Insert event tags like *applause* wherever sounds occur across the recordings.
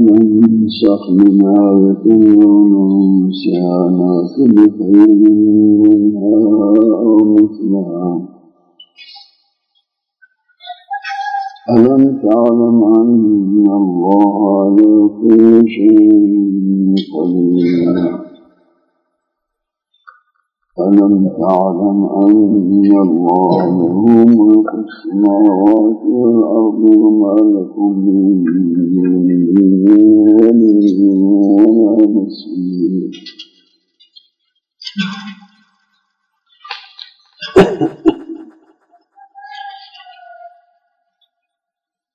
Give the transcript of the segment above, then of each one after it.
ننسخ لما يكون انسانا كبخير منها أو مثلها الم تعلم ان الله على كل شيء قدير ألم تعلم أن الله له ملك السماوات والأرض وما لكم من ولي ولا نصير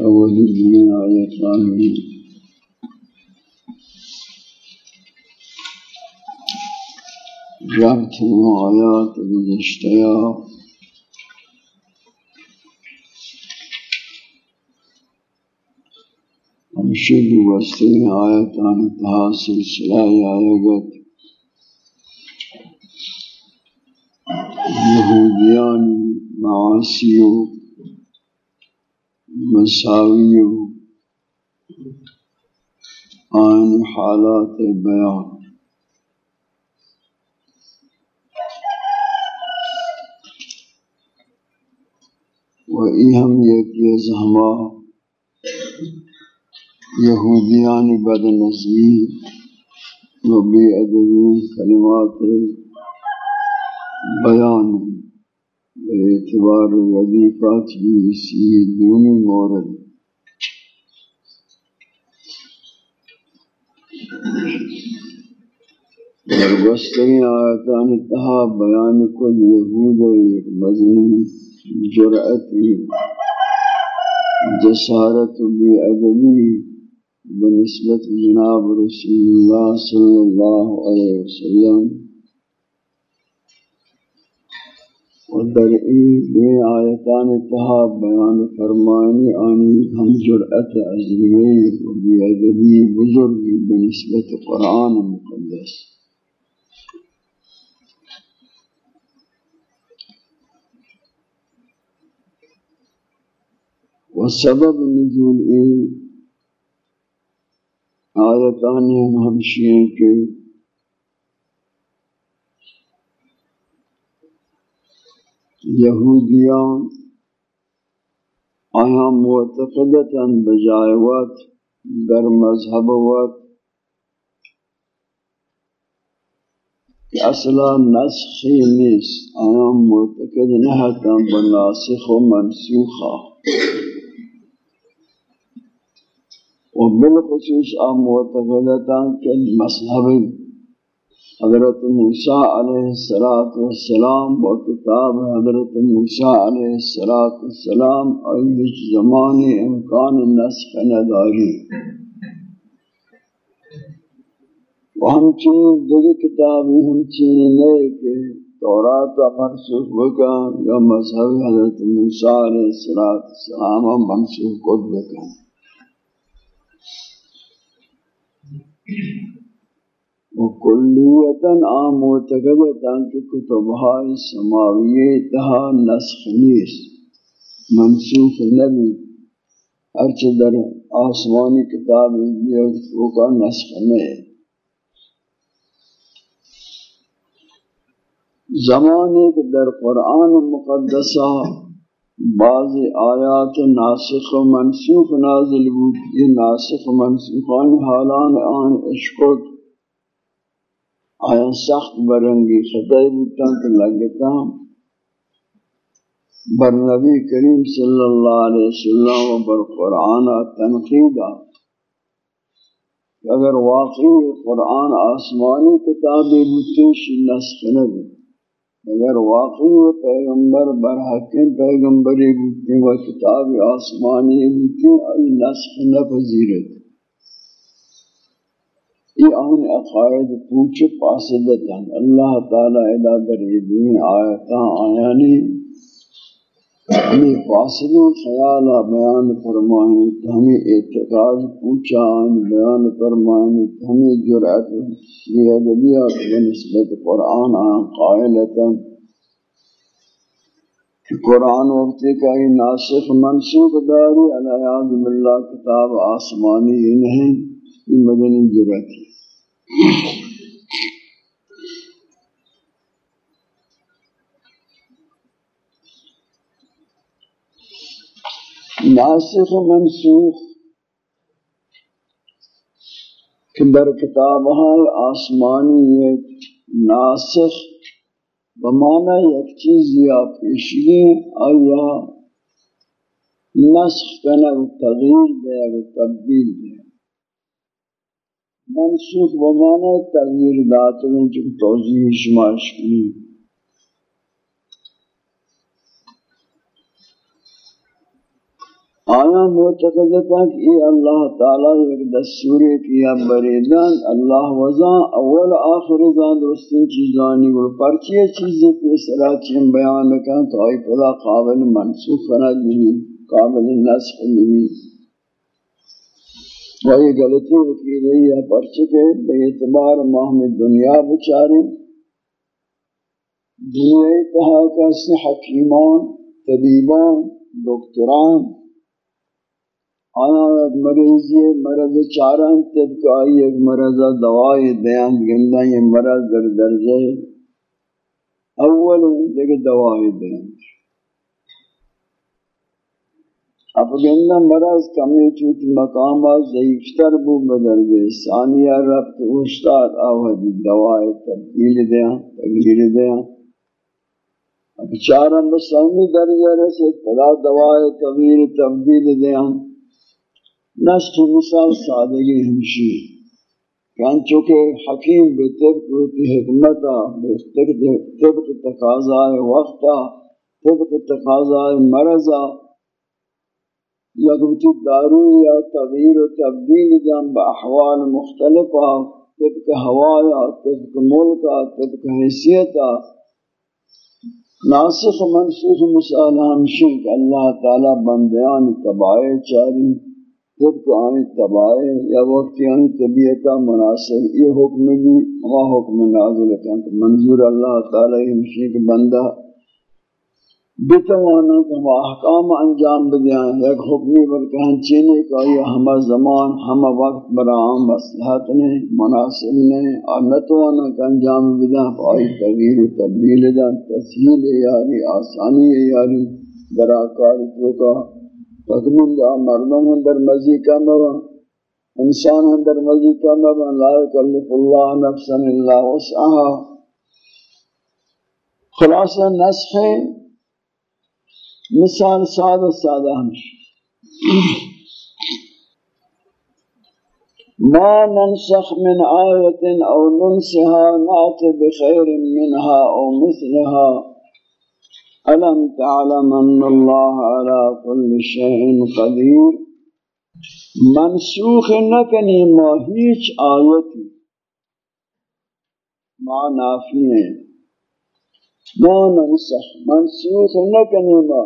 أعوذ بالله على الطاهرين ربط المغايات بالاشتياق لهوديان معاصيو مساويو عن حالات البيان. وإهم يكيزهما يهوديان بدنزمي وبأدبين كلمات نظیر و بیان اعتبار وظیفات بھی اسی دونی مورد در درگستگی آیتان تہا بیان کو یہود و ایک مضمون جرأتی جسارت بی ادبی بنسبت جناب رسول اللہ صلی اللہ علیہ وسلم در این دو آیتان تہا بیان فرمانی آنی ہم جرأت عظیمی و بیادبی بزرگی بنسبت قرآن مقدس. و سبب نزول این آیتانی ہم ہمشی ہیں کہ یہودیان آیا معتقدتا بجائے وقت در مذہب وقت کہ اصلا نسخی نیست، آیا معتقد نہتا بناسخ و منسوخا. و بالخصوص آم معتقدتا کہ مذہبی حضرت موسیٰ علیہ السلام و کتاب حضرت موسیٰ علیہ السلام ایش زمان امکان نسخ نداری۔ و ہم چین دیگه کتابی ہم چین لے کے تورات منسوخ بکا یا مذہب حضرت موسیٰ علیہ السلام منسوخ کد بکا وکلیتا عام معتقدتا کہ کتبہائی سماویہ تہا نسخ نیست۔ منسوخ نبی، ہرچہ در آسمانی کتاب وہ کا نسخ نہیں زمانے کے در قرآن مقدسہ بعض آیات ناسخ و منسوخ نازل بود۔ یہ ناسخ و منسوخان حالان آن اشکت آیا سخت برنگی خطائی بودتا کہ لگتا بر نبی کریم صلی اللہ علیہ وسلم و بر قرآن تنقیدہ اگر واقعی قرآن آسمانی کتابی بودتش نسخ نبی، اگر واقعی پیغمبر برحقین پیغمبری بودتی و کتاب آسمانی بودتی ای نسخ نپذیرت ای آن اقائد پوچھ پاسدتا اللہ تعالی ادا در یہ دین آیتا آیانی ہمیں فاصلی خیال بیان فرمائیں۔ ہمیں اعتقاد پوچھا آن بیان فرمائیں۔ ہمیں جرعت یہ ادبیات بنسبت قرآن آن قائلتا قرآن وقتی کا ہی ناسخ منصوب داری علیہ باللہ کتاب آسمانی ہی نہیں۔ یہ مدنی جرعت ہے۔ ناسخ منسوخ کہ در کتاب ہاں، آسمانی ایک ناسخ بمانا یک چیز یا پیشگی آیا نسخ کنا و تغییر دے و تبدیل دے۔ منسوخ بمانا تغییر داتے ہیں جو توضیح شماش کنی آیا معتقدتا کہ یہ اللہ تعالی ایک دستوری کیا بریدان اللہ وزان اول آخر زان درستین چیزانی گر پرچی چیزی کی پی سراچین بیان لکن تو آئی پدا قابل منصوف فرد نہیں یعنی قابل نسخ نہیں وہ یہ غلطی کی رہی ہے پرچی کے بے اعتبار ماہم دنیا بچاری۔ دنیا اتحا کا سے حکیمان طبیبان، دکتران۔ آیا ایک مریضی مرض چاران طبق آئی ایک مرض دوائی دیان، گندہ یہ مرض در درجہ۔ اول دیکھ دوائی دیان۔ اب گندہ مرض کمی چوت مقامات ضعیفتر بو بدل بدرجہ ثانیہ رفت اوشتاد آوہدی دوائی تبدیل دیان تغییر دیان اب چارم بسانی درجہ رسے پدا دوائی تغییر تبدیل دیان نسخ مثال سادگی ہمشی. کان چونکہ حکیم بے طبق ہوتی حکمتا، بے طبق تقاضائے وقتا، طبق تقاضائے مرضا. یا کبھی دارو یا تغییر و تبدیل جان با احوال مختلفہ، طبق ہوایا طبق ملکا، طبق حیثیتا. ناسخ منسوخ مثال ہمشی کہ اللہ تعالی بندیان تبائے چاری خود کو آئیں تباہے یا وقت آئیں طبیعتہ مناسب، یہ حکم بھی وہ حکم نازل ہے منظور اللہ تعالی مشیق بندہ بتوانا کہ وہ احکام انجام بدیاں، ایک حکمی برکہن چینے کا یہ ہمہ زمان، ہمہ وقت برام مصلحت نے، مناسب نے، اور نتوانا کہ انجام بدیاں پائی تغییر و تبدیل جان تسہیل یاری، آسانی یاری دراکار تو کا فکرون یا مردم اندر مزی کا مرا انسان اندر مزی کا مرا لا یکلف اللہ نفسا اللہ وسعها خلاصہ، نسخ مثال سادہ سادہ ہمش ما ننسخ من آیت او ننسها نعت بخیر منها او مثلها ألم تعلم أن الله على كل شيء قدير منسوخ نکنی ما هیچ آیتی۔ ما نافی ما ننسخ منسوخ نکنی ما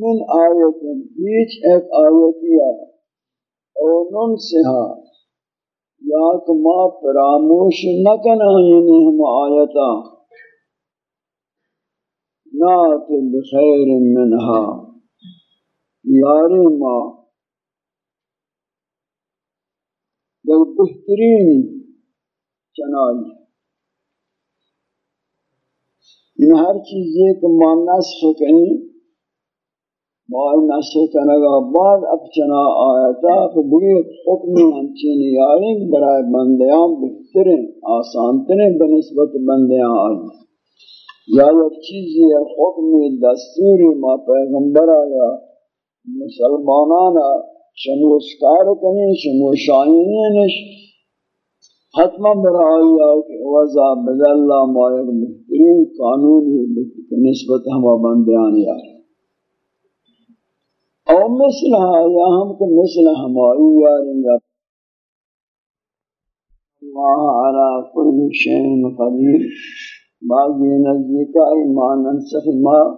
من آیت بیچ ایک آیتیا او ننسها یا کہ ما پراموش نکنا یعنی ہم آیتا. نات بخیر منها یاری ما. در بہترین چنائی. یہ ہر چیز ایک ما نسخ کہیں مائی نسخ کنگا بعد اب چنا آیتا فبگی حکم ہمچین یاریں برای بندیاں بہترین، آسانترین بنسبت بندیاں آئی یا یک چیزی حکم دستوری ما پیغمبر آیا، مسلمانانا شمو اسکار کنی شمو شاہینینش حتما برائی آؤ کہ وضع بدل ما یک بہترین قانونی نسبت ہما بندیانی آئی۔ او مثلها یا ہم کو مثل ہمائی یاری یا اللہ علا کل شین قدیر۔ بعضی نزدیکہ ایمان انسخ ما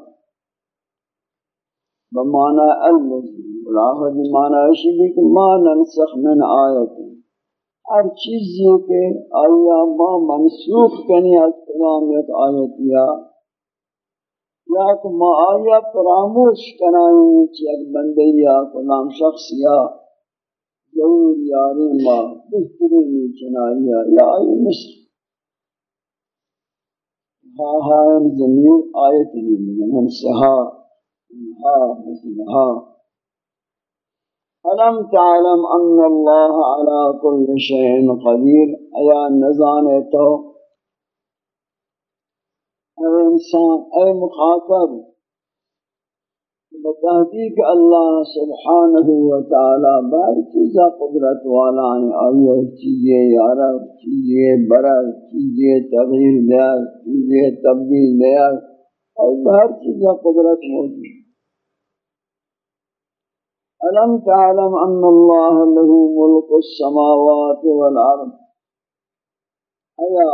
بمعنى الذي والآخر بمعنى اشبك ما ننسخ من آیت۔ ہر چیزی کے آیا ما منسوخ کنی از کلام ایک آیت یا یا کہ ما آیا پراموش کنائیں چی ایک بندی یا کلام شخص یا ضرور یاری ما بہترینی چنائی یا آئی مصر ہاں ہاں زمین آیت نہیں مگن ہم سے ہاں ہاں مثل ہاں ألم تعلم أن الله على كل شيء قدير؟ أيا نزان تو. أي إنسان أي مخاطب. بتحقیق اللہ سبحانہ وتعالی بار چیزا قدرت والا ہے آئیے چیزیں یارا چیزیں برا چیزیں تغییر دیا چیزیں تبدیل دیا اور بہر چیزا قدرت موجود ألم تعلم أن الله له ملك السماوات والأرض؟ أيا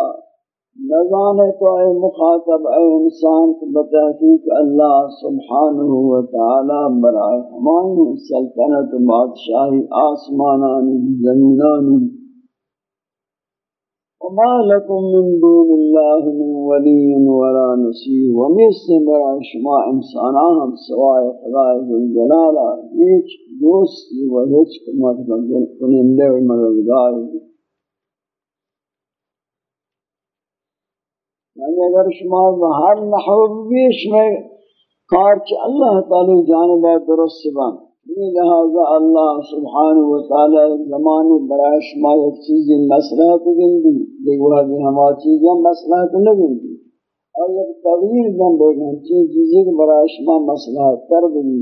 نظام تو اے مخاطب اے انسان کو بتحقیق اللہ سبحانہ و تعالی برائے ہمانی سلطنت بادشاہی آسمانانی زمینانی وما لكم من دون الله من ولي ولا نصير. ومثل برا شما انسانان هم سوائے خدا ذوالجلال هیچ دوستی و هیچ مدد کننده و مددگار. یعنی اگر شما بہر نحو بیش میں کار چ اللہ تعالی جانب درست یہ لہذا اللہ سبحانہ وتعالی ایک زمانے برای شما ایک چیزی مسئلہت گندی دیکھو ہے جی ہما چیزیں مسئلہ تو مسئلہت نگندی اور ایک تغییر دن بے گن چیز چیزی کہ برای شما مسئلہت تر بھی،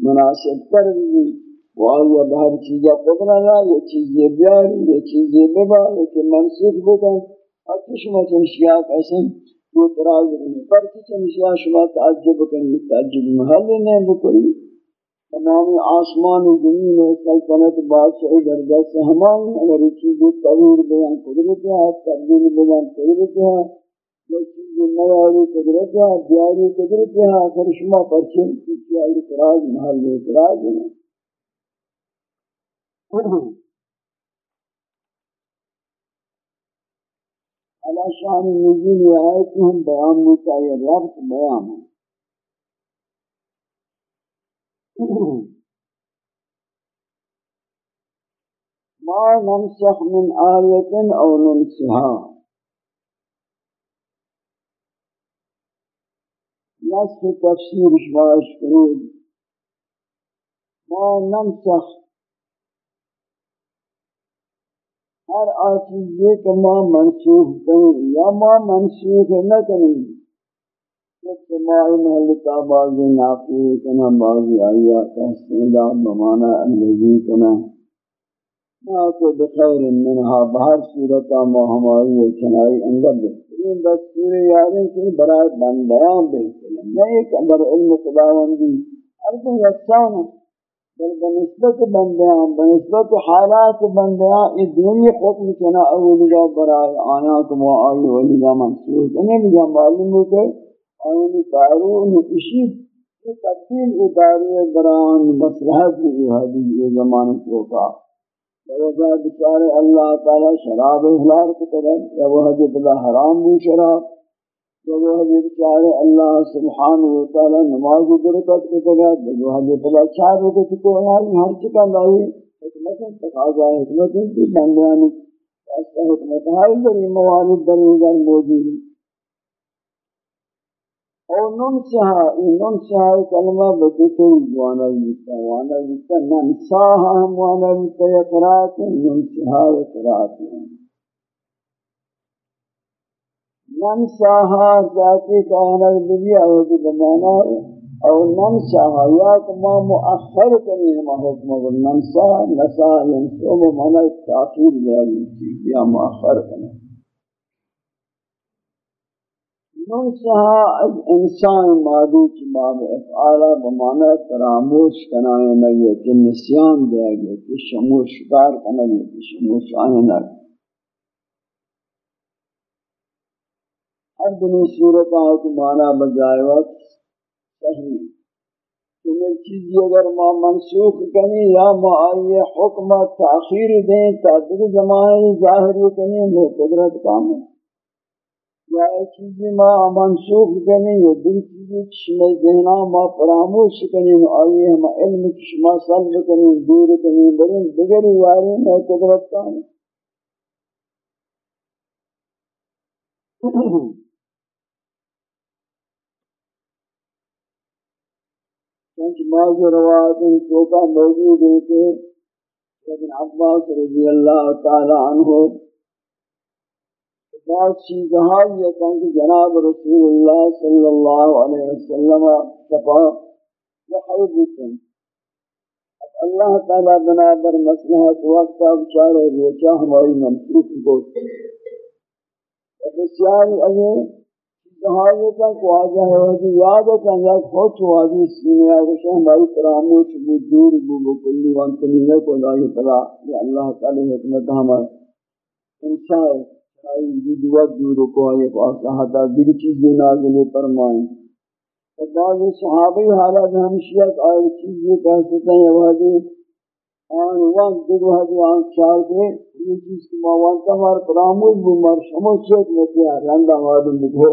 مناسب تر بھی۔ وآیا بہر چیزیں قدرنا یہ چیزیں بیاری، یہ چیزیں ببا، یہ منصوب بکن۔ اور شما چنشیات ایسے یہ اعتراض نہیں۔ پر چنشیات شما تعجب کنی، تعجب محل نہیں بکنی۔ تمام آسمان و زمین و سلطنت بادشاہی در دست ہماری اگر یہ چیزیں تغیر بیان قدرت ہے، تبدیل بیان قدرت ہے یہ چیزیں نیاری قدرت ہے بیاری قدرت ہے، آخر شما پرچن کسی اعتراض، محل اعتراض ہے۔ علا شان نزول یہ ہے کہ ہم بیان متعیر ربط بیان ہے۔ *clears throat* ما ننسخ من آية أو ننسها. نسخ تفسير شباش قريب ما ننسخ. ہر آچیزے کہ ما منسوخ کریں یا ما منسوخ نہ کریں سماعی محلتا بعضی نافی کنا بعضی آیا کہستیدہ بمانا اللذی کنا ناکو بخیر منہا، بہر صورتا محمائی چنائی انگا بہترین دستور یاریں کہ برای بندیان بہترین نہیں کہ بر علم خداوندی ارض یکسان بل بنسبت بندیاں، بنسبت حالات بندیاں، یہ دنیا حکم چنا اولیاء برای آنا کم و آئی ولیاء منصور کنے بھی معلوم ہو کہ آئین دارون اسی یہ تبدیل اداری بران مصلحت بھی حدیث یہ زمان کو کا وجہ بچارے اللہ تعالی شراب احلال کو کرد یا وہ حدیث بلا حرام بھی شراب۔ وہ حضرت چاہے اللہ سبحانہ و تعالی نماز و برکت کو دے دیکھو حضرت بلا چار وقت کو یعنی ہر چکا لائی حکمت تقاضا حکمت کی بندیان واسطہ حکمت ہر در موارد در موجود اور نن سہا نن سہا کلمہ بدتے جوانا جتا وانا جتا ننساہا ہم وانا جتا یقرات نن یقرات ننساها ذاتی کائنات بلی آوازی بمانا ہے، اور ننساها یا کما مؤخر کنی ہما حکم و ننسا نسا ینسو بمانا تاخیر لیائی چیز، یا مؤخر کنی۔ ننساها از انسان مادی چی باب افعالا بمانا فراموش کنائے نگے کہ نسیان دیا گیا کہ شموش کار کنگے کہ شموش آئے نگے ہر دنی صورت آت مانا بجائے وقت صحیح۔ کہ چیزی اگر ما منسوخ کنی یا ما آئی حکم تاخیر دیں تا دیکھ زمانے ظاہر کنی میں قدرت کام ہے یا ایک چیزی ما منسوخ کنی یا دیکھ چیزی چشم ذہنہ ما فراموش کنی آئی ہم علم چشمہ سلب کنی دور کنی برین دیگر یاری میں قدرت کام ہے چنچ بعض روایت ان چوکا موجود ہے کہ ابن عباس رضی اللہ تعالی عنہ بعض چیزہاں یہ کہ جناب رسول اللہ صلی اللہ علیہ وسلم شفا وحی بکن اب اللہ تعالی بنا بر مسلحت وقت بچارے روچہ ہماری منصوب کو بسیاری اگر نہایتا کو آجا ہے کہ یاد ہے یا کھوچ واجی سینے آگوشہ ہماری فراموش بود، دور بود کلی وانتلینے کو لائی پلا کہ اللہ تعالی حکمت ہمارا انسان آئی وجود وقت دور کو آئی پاسا حتا دیگر چیز نازل فرمائیں بعض صحابی حالات ہمشیت آئی چیز یہ کہہ سکتے ہیں وہ آن وقت دیگر حدی آن چار کے یہ چیز کی موانتا ہمارا فراموش بود مر شموشیت میں رندہ معلوم بکھو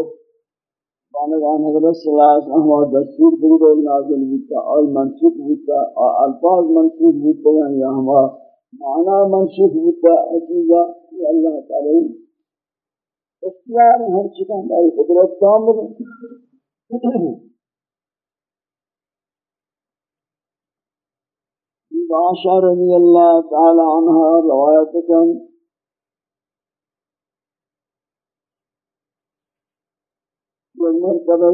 بانگان حضرت صلی اللہ علیہ وسلم و دستور درود نازل ہوتا اور منسوخ ہوتا اور الفاظ منسوخ ہوتا یا ہما معنی منسوخ ہوتا عزیزہ اللہ تعالی اختیار ہر چکا ہماری قدرت کام کامل عائشہ رضی اللہ تعالی عنہ روایت کن۔ مرتبہ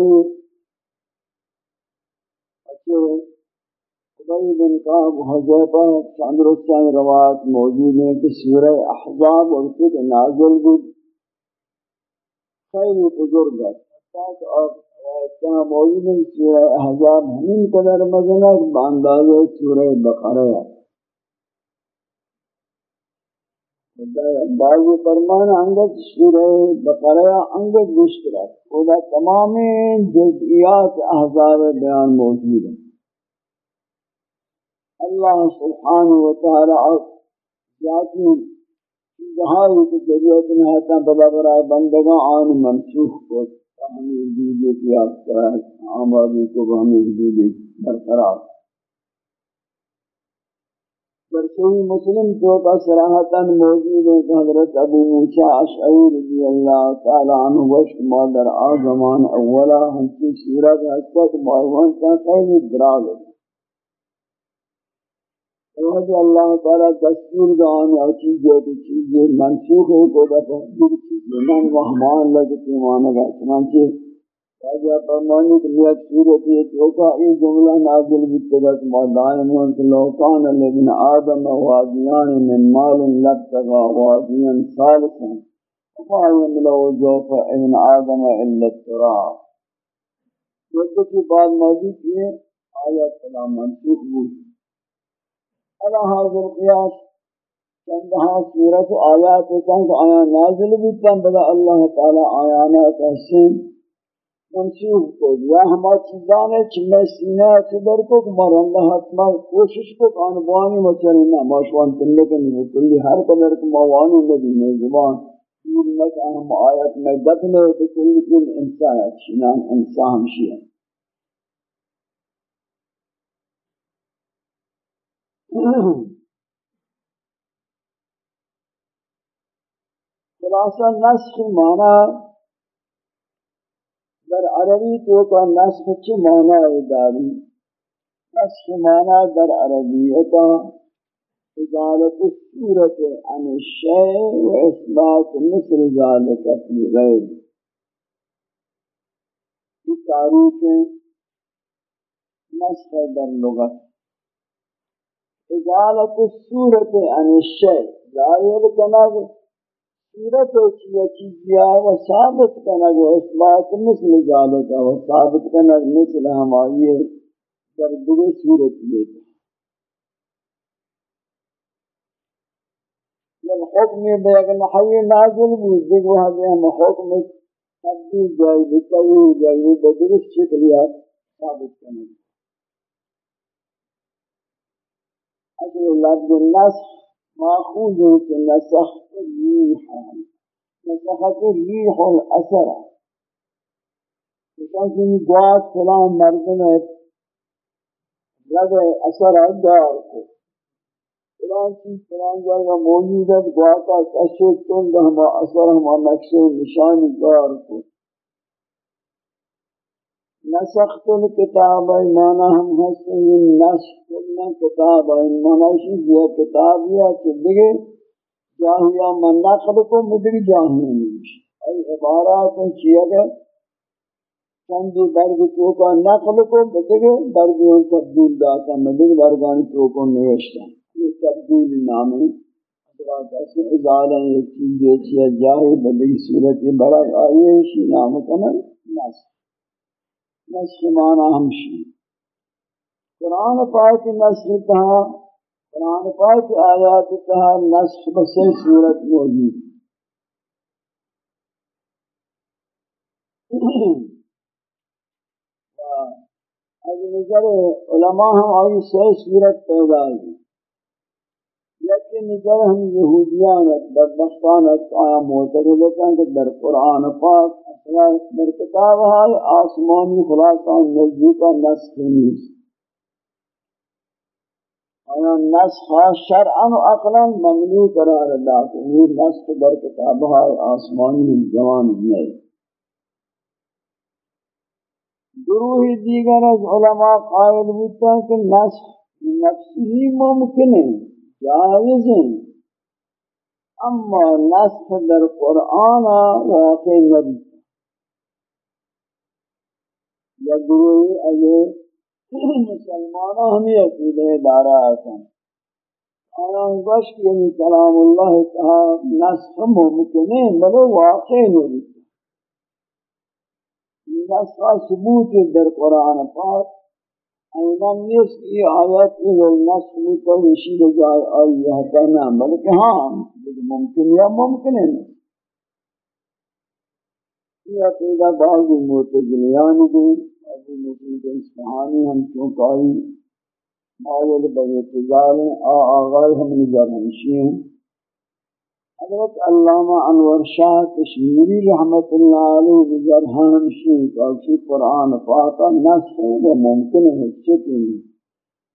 اچھے خدای بن کعب حضیبہ چاندرستان روایت موجود ہیں کہ سورہ احزاب وقت کے نازل بود خیلی بزرگ ہے تاک اور روایتہ موجود ہیں سورہ احزاب ہمیں قدر مزنک بانداز سورہ بقرہ ہے بعض فرمان انگت سورہ بقرہ انگت گشت رہا خدا تمام جزئیات احزاب بیان موجود ہیں اللہ سبحانہ وتعالی ذاتی چیزہائی کی ضرورت میں ہے بلا برائے بندگاں آن منسوخ کو ہمیں حدودی کی آپ کا آمادی کو ہمیں حدودی برقرار در صحیح مسلم تو کا صراحتا موجود ہے کہ حضرت ابو موسیٰ اشعری رضی اللہ تعالی عنہ وشک مادر آزمان اولا ہمچی صورت حسد معاون کا خیلی دراز ہے۔ کہ اللہ تعالی دستور دعان یا چیزیں کی چیزیں منسوخ ہے کو دفع دور چیزیں من وحمان لگتی مانگا چنانچہ راجہ فرمانی کہ یہ صورت یہ چوکا یہ جملہ نازل بتگت مدائم انت لوکان لبن آدم وادیان من مال لبتغا وادیان ثالثا. وما يملو جوف ابن آدم الا التراب یہ کی بعد موضوع کی آیت سلام منسوخ بود على هذا القياس چندہا صورت و آیات ہوتا کہ آیا نازل بیتا بلا اللہ تعالی آیانا کہسن منسوخ کو یا ہما چیزانے چمیں سینہ چدر کو کمار اللہ حتما کوشش کو کانبوانی مچرنا ماشوان تنکنی وکلی ہر قدر کماوانی نبی میں زبان پیر لکا ہم آیت میں دفنے بکلی کن انسان شنان انسان شیئن خلاصہ، نسخ مانا در عربی تو کا نسخ چی مانا داری نسخ مانا در عربیتا ازالت الصورت عن الشیء و اثبات مثل ذالک فی غیر۔ یہ تعریف نسخ در لغت۔ ازالت الصورت عن الشیء ظاہر کنگ صورت چیئے چیزیا و ثابت کرنا جو اثبات مثل ذالک و ثابت کرنا مثل ہمائی در دیگے صورت لیتا جب حکم بے اگر نحوی نازل بھی دیکھ وہاں دے ہم حکم تبدیل جائے بتائی جائے بھی بدرس شکلیات ثابت کرنا۔ اصل لفظ النسخ ماخوذ کہ نسخت الریح نسخت الریح الاثر چونکہ یہ گوات فلان مردم رد اثر دار کو فلان چیز فلان جگہ موجود ہے گواتا کشت تند ہما اثر ہما نقش نشانی دار کو نسخت الكتاب ایمانا ہم ہستے ہیں یعنی نسخ کتاب ایمانا اسی یہ کتاب یا چلگے جاہیا من نقل کو مدری جاہیا نہیں ای عبارات چیئے گئے چندی برگ تو کا نقل کو بدگے برگوں تبدیل داتا مدر برگانی تو نوشتا یہ تبدیل نامی کیسے ازالہ ایک چیز دیچیا جاہی بدگی صورت برای آئیے اسی نام کنن. نسخ. نسخ مانا ہمشی قرآن پاک نسخ تہا، قرآن پاک آیات تہا نسخ بسے صورت موجود۔ *clears throat* از نظر علماء ہم آئی سے صورت پیدا ہے لیکن نظر ہم یہودیان بدبختان آیا معتقدتا کہ در قرآن پاک اصلا در کتاب ہے آسمانی خلاصان نزدیکا نسخ نیست. آیا نسخ شرعا و اقلا ممنوع قرار داتا یہ یعنی نسخ در کتاب ہے آسمانی زمان نہیں گروہ دیگر از علماء قائل ہوتا کہ نسخ نفسی ممکن ہے جائز اما نسخ در قرآن واقع نبی یا گروہی اگے مسلمانوں ہمیں عقیدہ دارا آتا آیان گوشت یعنی کلام اللہ تعالی نسخ ممکن ہے بلے واقع نہیں نسخ ثبوت در قرآن پاک. ایمان نیست کی آیت این نسخ متوشی جائے آئی ہے بلکہ ہاں ممکن یا ممکن ہے یہ عقیدہ بعض معتزلیان بھی ابو مسلم کے اسفحانی ہم چونکائی مالد بیتزال آ آغائی ہم نظر ہمشی ہیں حضرت علامہ انور شاہ کشمیری رحمت اللہ علیہ نظر ہمشی کہ قرآن پاکا نسخ و ممکن ہے چکی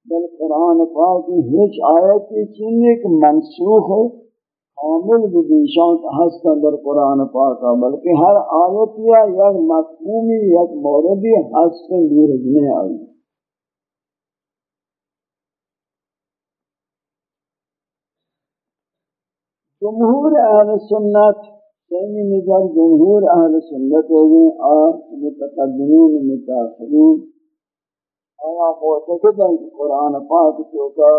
بل قرآن پاک ہیچ آیت چینی کہ منسوخ ہے، کامل بدیشان ہستن در قرآن پاکا بلکہ ہر آیت یا یک مفہومی، یک موردی ہستن بیرجنے آئی۔ جمہور اہل سنت، سیمی نظر جمہور اہل سنت ہے آج متقدمین متاثرین آیا معتقد ہیں کہ قرآن پاک چوکا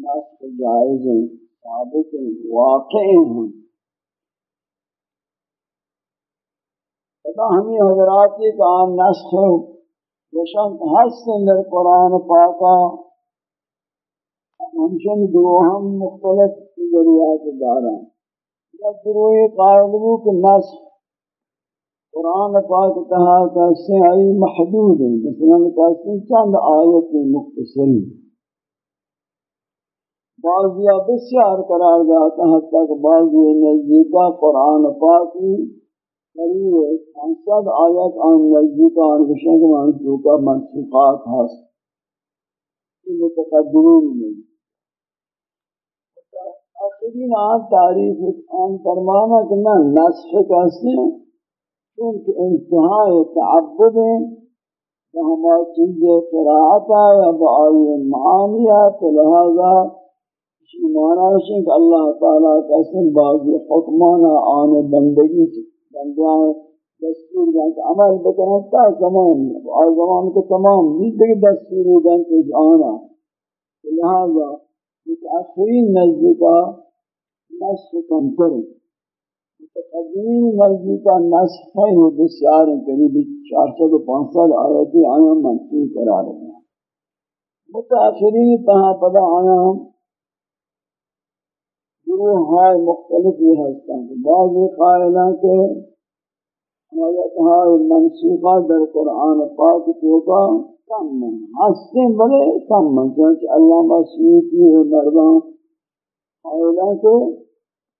نسخ جائز ہیں، ثابت ہیں، واقع ہیں؟ خدا ہمیں حضرات ایک عام نسخ وشان حسن در قرآن پاکا ہمشن گروہم مختلف ذریعات داران۔ یا گروہ قائل ہو کہ نسخ قرآن پاک تہا کہتے ہیں آئی محدود ہیں، مثلا کہتے ہیں چند آیت مختصری بعضی بسیار قرار جاتا ہے تک بعضی نزدیکا قرآن پاکی قریب پانسد آیت آن نزدیکا آن بشنگ منسوکا منسوخات ہست یہ متقدمین میں آخرین آن تعریف آن فرمانا کہ میں نسخ کہتے ہیں چونکہ انتہائی تعبد ہیں کہ ہمارا چیز قرآت ہے یا بآئی معانی ہے تو لہذا اسی معنی ہے کہ اللہ تعالیٰ قسم بعضی حکمانا آنے بندگی بندیاں دستور دیں کہ عمل بکنیں تا زمان ہے آئی زمان کے تمام نیتے کہ دستوری دیں کہ آنا لہذا متأخرین نزدیکا نصف کم کریں متقدمین نزدیکا نصف ہے بسیار قریب چار سو پانچ سال آیتی آیا منصور کرا رہے ہیں متأخرین تہا پدا آیا گروہ ہائے مختلف یہ ہستا ہے بعض قائلہ کے آیت ہائے منصوبہ در قرآن پاک تو کا کم من ہستے بلے کم من چونکہ اللہ مسیحی و مردان قائلہ کے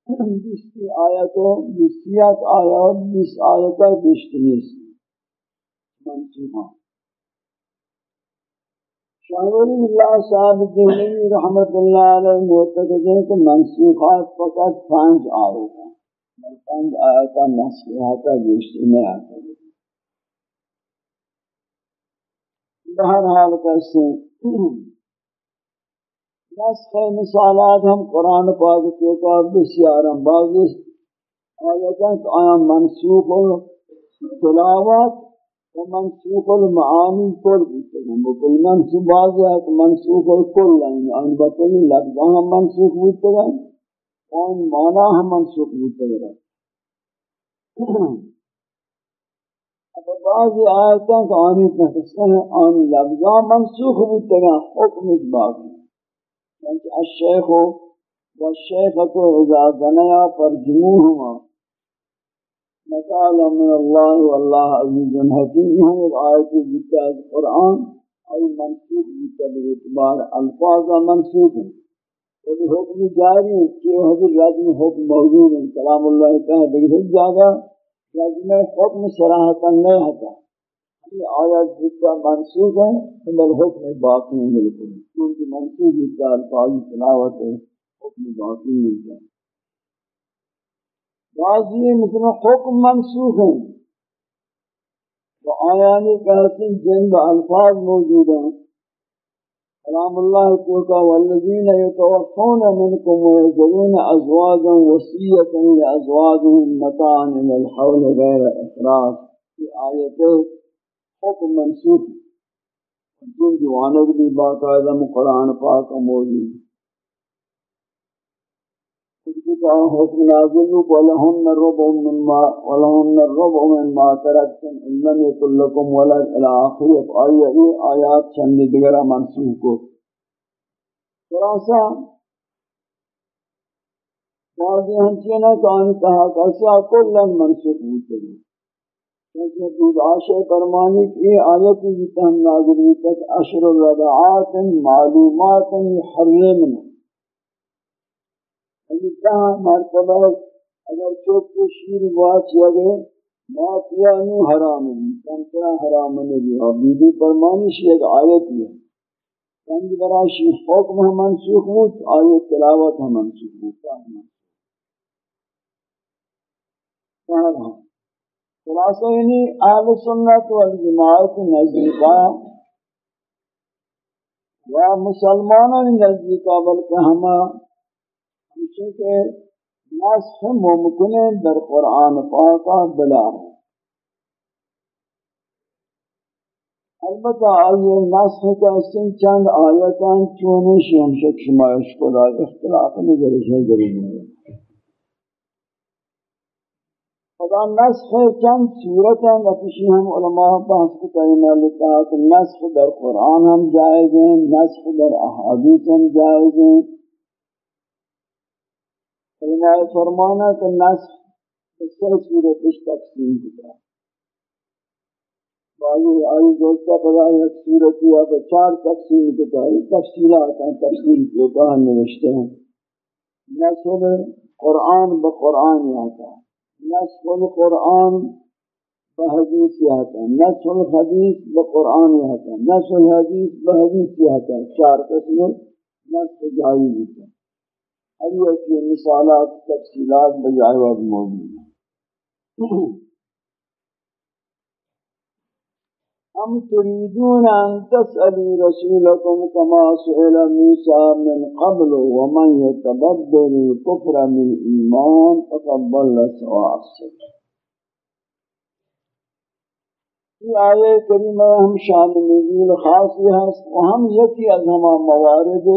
بیستی آیتوں بیستیات آیات، بیس آیتہ بیشتنیس منصوبہ شاہوری اللہ صاحب دہلوی رحمت اللہ علیہ معتقد ہے کہ منسوخات فقط پانچ آیت ہیں پانچ آیتہ نسخیاتہ گوشتی میں آتا ہے بہرحال کیسے نسخ مثالات ہم قرآن پاک کے کا بسیار ہم بعض کہ آیا منسوخ تلاوات ومنسوخ المعانی کل بودتگن بکل منسوخ بعضی ہے کہ منسوخ الکل لائنی یعنی آن بکلی لفظہ ہم منسوخ بودتگن آن معنی ہم منسوخ بودتگن اب بعضی آیتاں کہ آنی تحسن ہے آن لفظہ منسوخ بودتگن حکم اس باقی کیونکہ الشیخ والشیخت اذا زنیا پر جموع ہوا۔ نکال من اللہ واللہ عزیز حکیم۔ یہ ایک آیتی بیتا ہے قرآن۔ اور منصوب بیتا ہے اعتبار الفاظ منصوب ہیں۔ اور حکم جاری ہے کہ حضر رجم حکم موجود ہے کلام اللہ تعالیٰ دیکھ جاگا۔ رجم حکم صراحتا نہیں ہوتا۔ یہ آیات بیتا منصوب ہیں اندر حکم باقی ہیں ملکل کیونکہ منصوب بیتا الفاظ تلاوت ہے حکم باقی ملتا ہے بعضی مثل حکم منسوخ ہیں۔ تو آیانی کہتے ہیں جن الفاظ موجود ہیں۔ کلام اللہ توکا والذین یتوفون منکم ویزرون ازواجا وسیعتا لازواجهم متاعا الى الحول غیر اخراج یہ آیت ہے حکم منسوخ جن جوانک بھی باقاعدہ قرآن پاک موجود ہے۔ کا حکم نازل ہو ولہن الربع مما ولہن الربع مما ترکتم ان لم يكن لكم ولد الى اخر آیا یہ آیات چند دیگر منسوخ کو۔ خلاصہ بعضی ہنچینا کان کہا کسا کلن منسوخ ہوتے ہیں کیونکہ دود آشے فرمانی کی آیتی جیتا ہم نازل ہوئی تک اشر الرضعات معلومات يحرمنا جہاں مرتبہ اگر چوک کو شیر واچ لگے ما پیانو حرام بھی سنترا حرام نہیں اور بی بی فرمانی فرمانش ایک آیت ہے۔ سنگ برا براشی حکم ہم منسوخ ہو، آیت تلاوت ہم منسوخ ہو۔ خلاصہ یعنی اہل سنت والجماعت نزدیکا و مسلمانوں نزدیکا بلکہ ہمیں ہمشہ کہ نسخ ممکن در قرآن پاکا بلا البتہ آئیے نسخ کا سن چند آیتان چونش ہمشہ شمایش کو دا اختلاف نظر ہے ضروری ہے واقعا نسخ چند صورت ہیں نفشی ہم علماء بحث کو تیمہ لکھا کہ نسخ در قرآن ہم جائز ہیں، نسخ در احادیث ہم جائز ہیں۔ علماء فرمانا کہ نسخ اس سے صورت اس تقسیم کتا بعضی آئی دوستا پدا ایک صورت یا چار تقسیم کتا ہے تفصیلات ہیں تفصیل کو کہاں نوشتے ہیں۔ نسخ قرآن بقرآن آتا ہے۔ نسخ القرآن بحدیث آتا ہے۔ نسخ الحدیث بقرآن آتا ہے۔ نسخ الحدیث بحدیث آتا ہے۔ چار قسم نسخ جاری بیتا ہے۔ ہر ایک مثالات، تفصیلات بجائے وقت موجود ہیں۔ ام تريدون ان تسألوا رسولكم كما سئل موسى من قبل ومن يتبدل الكفر من ايمان فقد ضل سواء السبيل یہ آیے کریمہ ہم شان نزول خاصی ہے و ہم یکی از ہما موارد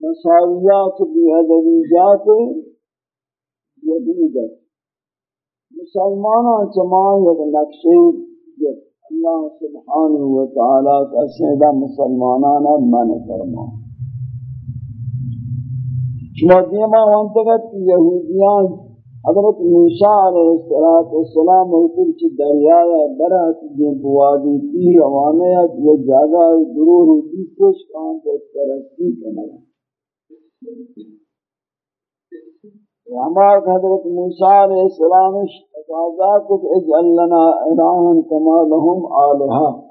مساویات بی ادبیات یدیدت مسلمانان چما یک نقشی اللہ سبحانہ و تعالی کا سیدہ مسلمانان من فرما۔ شما دیما وانتگت کی یہودیان حضرت موسیٰ علیہ السلام ہوتر چی دریایا برات دین بوادی تی روانیت یہ جاگہ گروہ دیسش کان پر پرستی کنگا ہمارے حضرت موسیٰ علیہ السلام تقاضا کو کہ اجعل لنا الہن کما لهم آلہا۔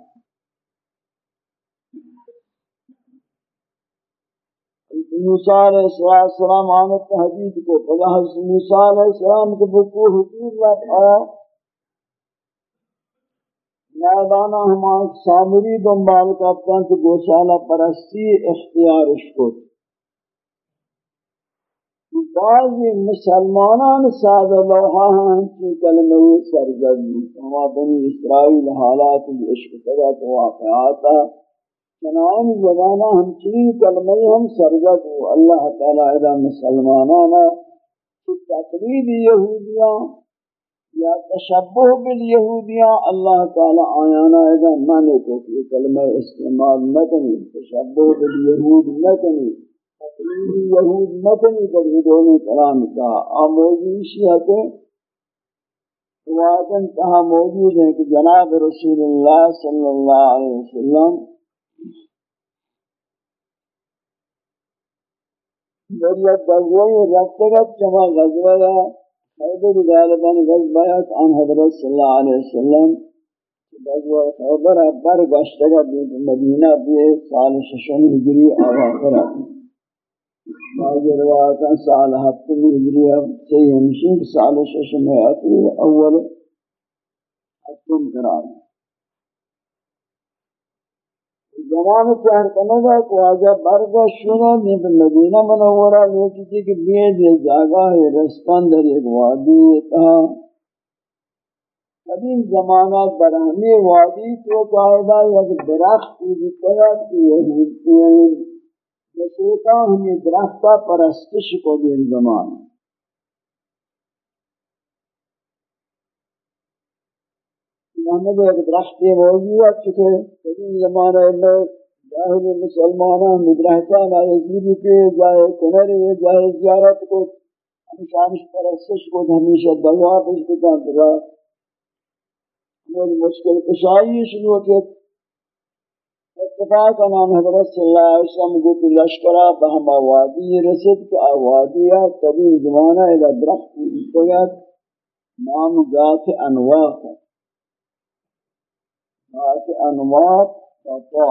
موسیٰ علیہ السلام آمد تحبید کو پدا حضرت موسیٰ علیہ السلام کو بکو حضور رب آیا۔ نادانا ہمارے سامری دنبال کا پنت گوشالہ پرستی اختیارش کو۔ بعضی مسلمانان سادہ لوحا ہیں کہ کلمہ سرزد ہوا بنی اسرائیل حالات عشق تگت واقعاتا چنان زمانہ ہم چین کلمہ ہم سرزد ہو اللہ تعالی ادا مسلمانانا تقلید یہودیاں یا تشبہ بالیہودیاں اللہ تعالی آیانا ادا مانے کو کہ کلمہ استعمال نہ کنی تشبہ بالیہود نہ یہود متنی در ہدونی کلام کا آموزی اسی ہے۔ کہ کہاں موجود ہے کہ جناب رسول اللہ صلی اللہ علیہ وسلم دریت غزوی رفتگت چما غزوی خیبر غالبان غزبیت آن حضرت صلی اللہ علیہ وسلم غزوی خیبر بر گشتگت مدینہ بھی سال ششن ہجری آخر آتی بعض روایات سال ہفتے میں ہجری صحیح ہمشی کہ سال ششم ہے اول ہفتم قرار زمان چہر کنگا کو آجا برگا شنا نیب یعنی مدینہ منورہ لوٹی تھی کہ بید یہ جاگہ ہے رستان در ایک وادی تھا قدیم زمانات برہمی وادی تو قائدہ یک درخت کی بھی طرح کی یہودیین شیطان ہمیں درختہ پرستش کو دین زمان محمد ایک درخت موجود ہے چکے قدیم زمانے میں جاہل مسلمانہ مدرہتان آئے آئیزیر کے جائے کنر جائے زیارت کو ہمیشہ پرستش کو ہمیشہ دعا پش کو درہ ہمیں مشکل کشائی شروع کے اتفاق نام حضرت صلی اللہ علیہ وسلم گوت لشکرہ بہما وادی رسد کہ آوادیہ قدیم زمانہ إلى درخت دیت نام ذات انوات ذات انوات و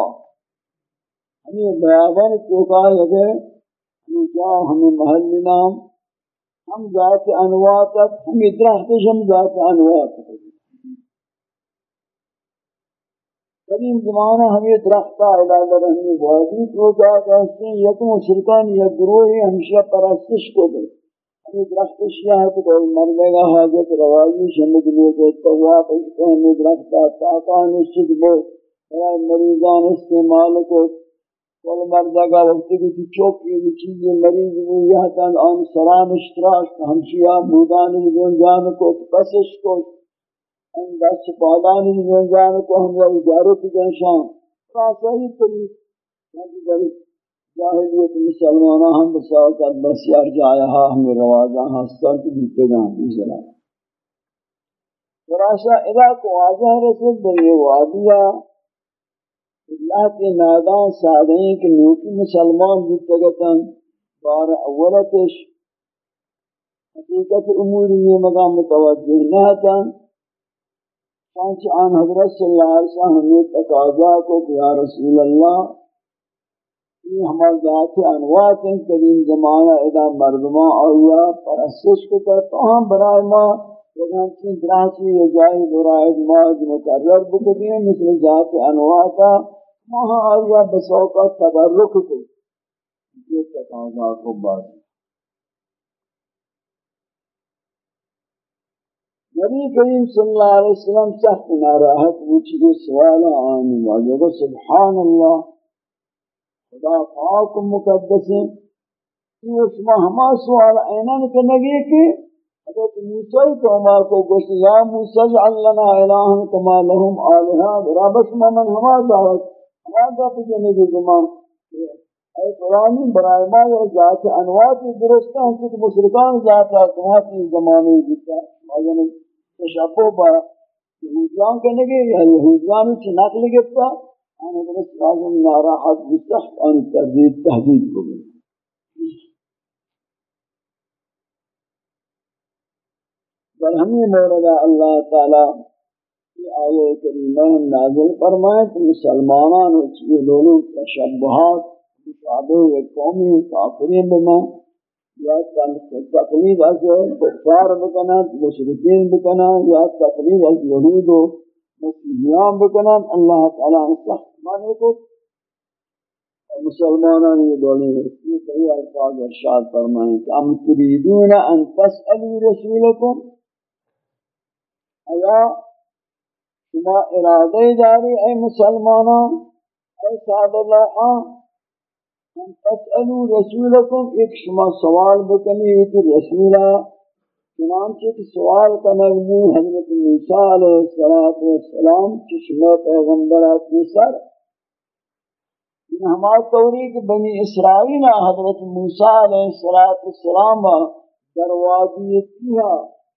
ہمیں بیابان چوکا ہے ہمیں جا ہمیں محل نام. ہم ذات انوات ہمیں درخت ہم ذات انوات قدیم زمانہ ہمیں درختہ علاج رہنی وادی تو جا کہتے ہیں یکم شرکان یا گروہ ہمشہ پرستش کو دے۔ ہمیں درخت شیعہ ہے تو کوئی مرنے گا حاجت روائی شمد لوگ اتواق اس کو ہمیں درختہ تاکہ نشد بو برای مریضان استعمال کو کل مردہ کا وقت کی چوکی بھی چیزیں مریض وہ یہ تن آن سران اشتراک، ہمشیہ بودان جان کو پسش کو ان دست پادان جان کو ہم نے زیارت کے شان صحیح طریق جاہلیت مسلمانہ ہم بساوقت بس یار جایا ہمیں روازہ ہستان کی بیتے گا ہم ذرا خلاصہ ادا کو واضح رسول در یہ وادیہ اللہ کے نادان سادیں کہ نوکی مسلمان بودتگتاں بار اولتش حقیقت امور یہ مقام متوجہ نہ تھا چانچہ آن حضرت صلی اللہ علیہ وسلم ہمیں تقاضا کو کہ یا رسول اللہ، یہ ہمارا ذات انوات ہیں، قدیم زمانہ ادا مردمہ آیا پرستش کو کرتا ہم برائے ماں لیکن چین دراسی یہ جائی برائے ماں مقرر بکتی ہیں، مثل ذات انواتا وہاں آیا بسوقہ تبرک کو، یہ تقاضا کو بات نبی کریم صلی اللہ علیہ وسلم سخت ناراحت پوچھی کہ سوال آنی واجب سبحان اللہ، خدا پاک مقدس ہے کہ اس میں ہما سوال اینن کرنگی کہ حضرت موسیٰ کو ہما کو گوشت، یا موسیٰ جعل لنا الہا کما لهم آلہا برابش من ہما دعوت ماذا بجنے کی زمان اے قرآنی برائے ما یہ ذات انوات درستہ ہم کہ مشرکان ذات انوات زمانے دیتا ماذا تشابہ با یہودیان کہنے گے یا یعنی یہودیان کی نقل گفتا انا درست لازم ناراحت بسخت ان تردید، تحدید کو گئی بل ہمیں موردہ اللہ تعالی آیه کریمه نازل فرمائے تو مسلمانان چیئے لولو تشبہات، مشابہ قومی کافرین بما یا تقلید از کفار بکنا مشرکین بکنا یا تقلید از یہود و مسیحیان بکنا اللہ تعالی سخت مانے کو مسلمانان یہ بولیں یہ کئی الفاظ ارشاد فرمائیں کہ ام تريدون ان تسألوا رسولكم آیا شما ارادہ داری اے مسلمانان؟ اے سعد اللہ ان تسألو رسولکم ایک شما سوال بکنی ہوتی رسولہ چنانچہ کہ سوال کا نغمو حضرت موسیٰ علیہ السلام چشمہ پیغمبر اپنی سر؟ یعنی ہمارا توریق بنی اسرائیل، حضرت موسیٰ علیہ السلام دروازی دروازیتیہ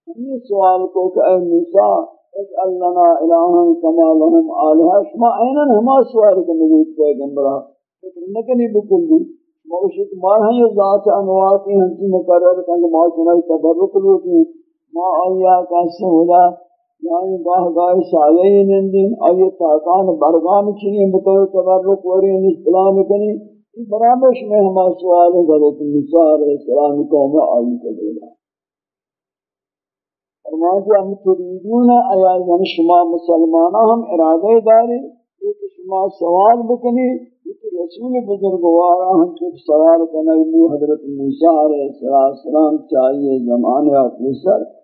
ہمیں سوال کو کہ اے موسیٰ اجعل لنا الہا کما لهم آلہا، شما اینن ہما سوال کرنے گے پیغمبرہ فکر نکنی بکل دی. موشک مار ہیں یہ ذات انواتی ہنچی مقرر کنگ، ما چنائی تبرک لوٹی ما آیا کیسے ہودا یعنی گاہ گاہ سایہی نندین، آئی تاکان برگان چنی بطور تبرک وری نس پلان کنی. برامش میں ہما سوال ہے حضرت موسیٰ علیہ السلام قوم آئی کو دینا. فرمایا، ہم تریدون ایا یعنی شما مسلمانہ ہم ارادہ داری؟ ایک شما سوال بکنی کہ رسول بزرگوارا ہم کچھ سوال کرنے حضرت موسیٰ علیہ السلام چاہیے زمانے اپنے سر۔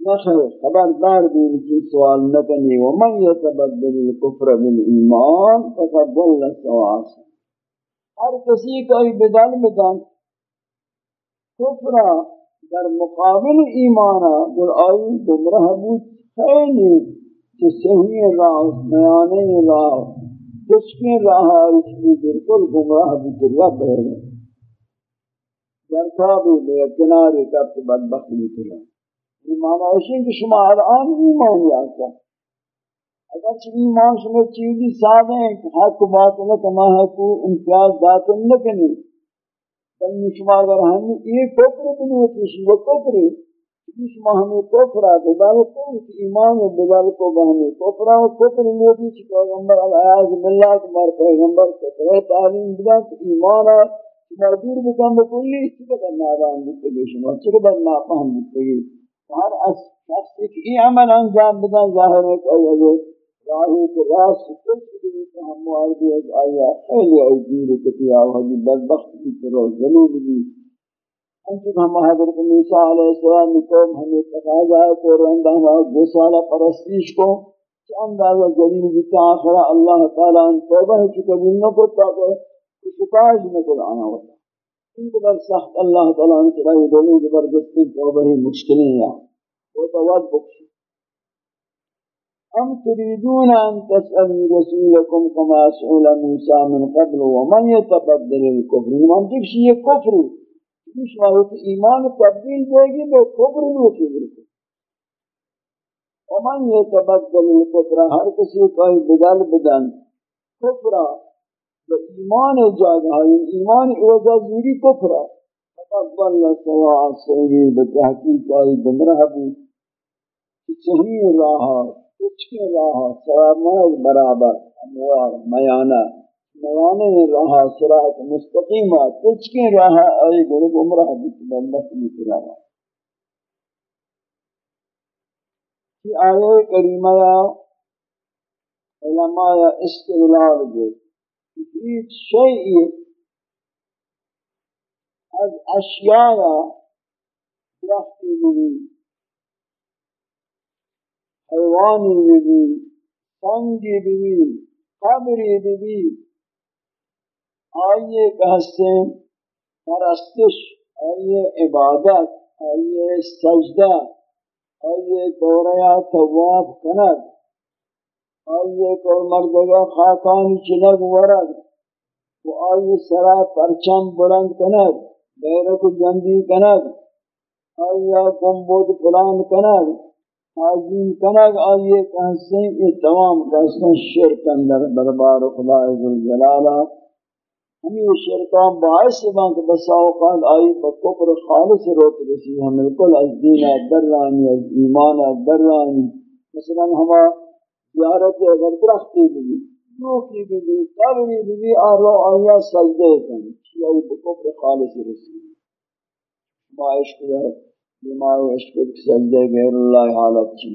نخیر خبردار دین کی سوال نکنی ومن یتبدل الكفر بالایمان فقد ضل سواس۔ ہر کسی کا بدل بدن کفرہ در مقابل ایمانا در آئی گمرہ بود خیلی۔ کہ صحیح راہ، میانے راہ جسکی راہ آئی بالکل گمراہ بود اللہ بہر گئے درکا بھی بے کنارے کناری کبت بدبخت بود اللہ ایمان آئیشن کہ شما الان ایمان یاتا اگر چی ایمان شما چیزی سادہ ہیں، کہ حق بات اللہ کما حق و امتیاز دات اللہ کنی۔ بل شما اگر ہم یہ کفر بنوتی شما کفر شما ہمیں کفر آتے بلکہ اس ایمان و بدل بلکہ ہمیں کفر آتے کفر نوتی چی پیغمبر العیاض باللہ کمار پیغمبر کفر تعلیم بدا ایمان آتے شما دور بکن بکلی چی بدن نادان بکلی شما، چی بدن ناپہم بکلی. ہر شخص ایک ای عمل انجام بدن ظاہر ہے کہ راہی کے راست کچھ بھی کہ ہم معارضی از آیا خیلی عجور کتی آوازی بدبخت کی طرح ظلول بھی انچک ہم حضرت موسیٰ علیہ السلام قوم ہمیں تقاضا ہے کہ رندہ ہمارا گسالہ پرستیش کو چی اندازہ ذلیل بیتا آخرہ اللہ تعالیٰ ان توبہ ہے چکا قبول نہ کو تاکہ شکایت نہ کو آنا ہوتا ان کے در سخت اللہ تعالیٰ ان چلائی دولیں زبردستی توبہ ہی وہ ام تريدون ان تسألوا رسولكم كما سئل موسى من قبل ومن يتبدل الكفر من تكشي كفر مش معنی ایمان تبدیل دے گی بے کفر میں کی بالکل ومن يتبدل الكفر ہر کسی کوئی بدل بدن۔ کفر ایمان جاگا ہے، ایمان اوزا زوری کفر۔ فقط ضل سواء السبيل بتحقیق کوئی گمراہ بھی۔ صحیح راہ کچھ کے راہ سواب برابر اموار میانہ۔ میانے راہ سرات مستقیمہ کچھ کے راہ آئی گرو گمراہ بھی بندت بھی راہ کی آیے کریمہ یا علماء یا استغلال گئے هیچ شیئی از اشیاء یا درختی ببین حیوانی ببین سنگی ببین قبری ببین آئیے کہستے ہیں پرستش، آئیے عبادت، آئیے سجدہ، آئیے دوریا تواب کنک آئیے کو مردگا خاکان چلگ ورد و آئیے سرا پرچم بلند کند، بیرک جندی کند، آئیے گمبود پلان کند عظیم کنگ آئیے کہنسیں یہ تمام کہنسیں شرک اندر دربار خدا عزالجلالہ ہمیں شرکان باعث بانک بسا اوقات آئی بکفر خالص روت رسی ہم بالکل از دین در رانی از ایمان در رانی مثلا ہمارا زیارت اگر درختی بھی روکی بھی قبری بھی بھی آرہ آیا سجدے کریں شیعی بکفر خالص رسول ما عشق ہے بما عشق سجدے غیر اللہ حالت چی۔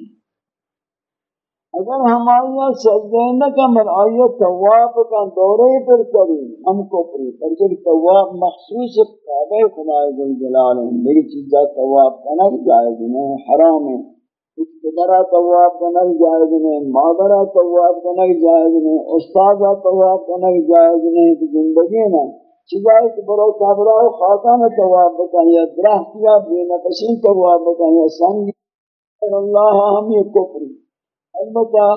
اگر ہم آیا سجدے نہ کمر آیا تواب کا دورے پر کریں ہم کفری پر جب تواب مخصوص قابع خدا عزالجلال ہیں، میری چیزہ تواب کرنا جائز نہیں حرام ہے۔ پدرا تواب کنک جائز نہیں مادرا تواب کنک جائز نہیں استاذا تواب کنک جائز نہیں کہ زندگی نا۔ چیزائی کہ برو کابرا و خاکان تواب بکن یا درخت یا بین پسین تواب بکن یا سنگی، اللہ ہم یہ کفری البتہ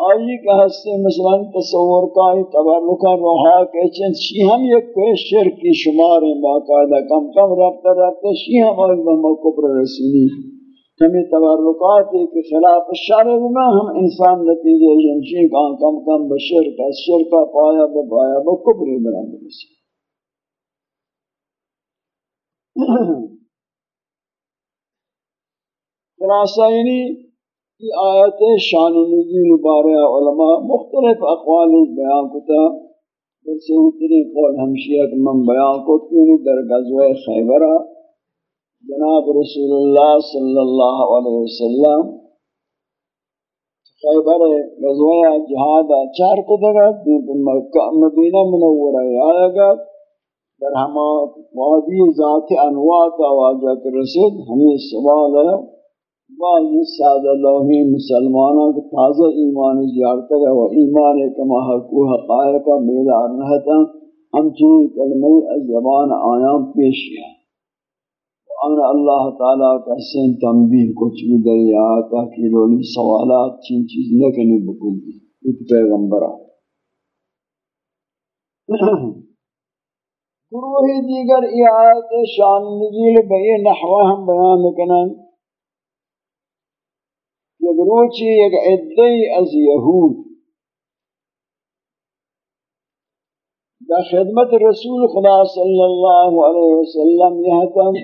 آئی کہ حصے مثلا تصور کا ہی تبرکہ روحا کہ چند شی ہم یک کوئی شرکی شمار ہیں، باقاعدہ کم کم رابطہ رابطہ شی ہم آئی بہم کفر رسولی کمی تبرکات کے خلاف شرع میں ہم انسان نتیجے جمشی کام کم کم بشر کا شر کا پایا بپایا بکبری برند بسی خلاصہ یعنی یہ آیت شان نزول بارے علماء مختلف اقوال بیان کتا برسے اتنی قول ہمشیہ کہ من بیان کو تینی در غزوہ خیبرہ جناب رسول اللہ صلی اللہ علیہ وسلم، خیبر غزوہ جہاد چار کو دگا مکہ، مدینہ منورہ آیا گا، در ہما وادی ذات انوات آواجہ کے رسید، ہمیں سوال ہے بعض سادہ لوہی مسلمانوں کے تازہ ایمان زیارت گا و ایمان کما حقو حقائر حقائق بیدار رہتا ہم چین کلمہ از زبان آیام پیش کیا آن اللہ تعالیٰ کا سین تنبیہ کچھ بھی دریا تاکہ رولی سوالات چین چیز نہ کنی بکل دی ایک پیغمبرہ گروہ دیگر ای آیت شان نزول بئی نحوہ ہم بیان کنن یک روچی یک عدی از یہود دا خدمت رسول خدا صلی اللہ علیہ وسلم یہتم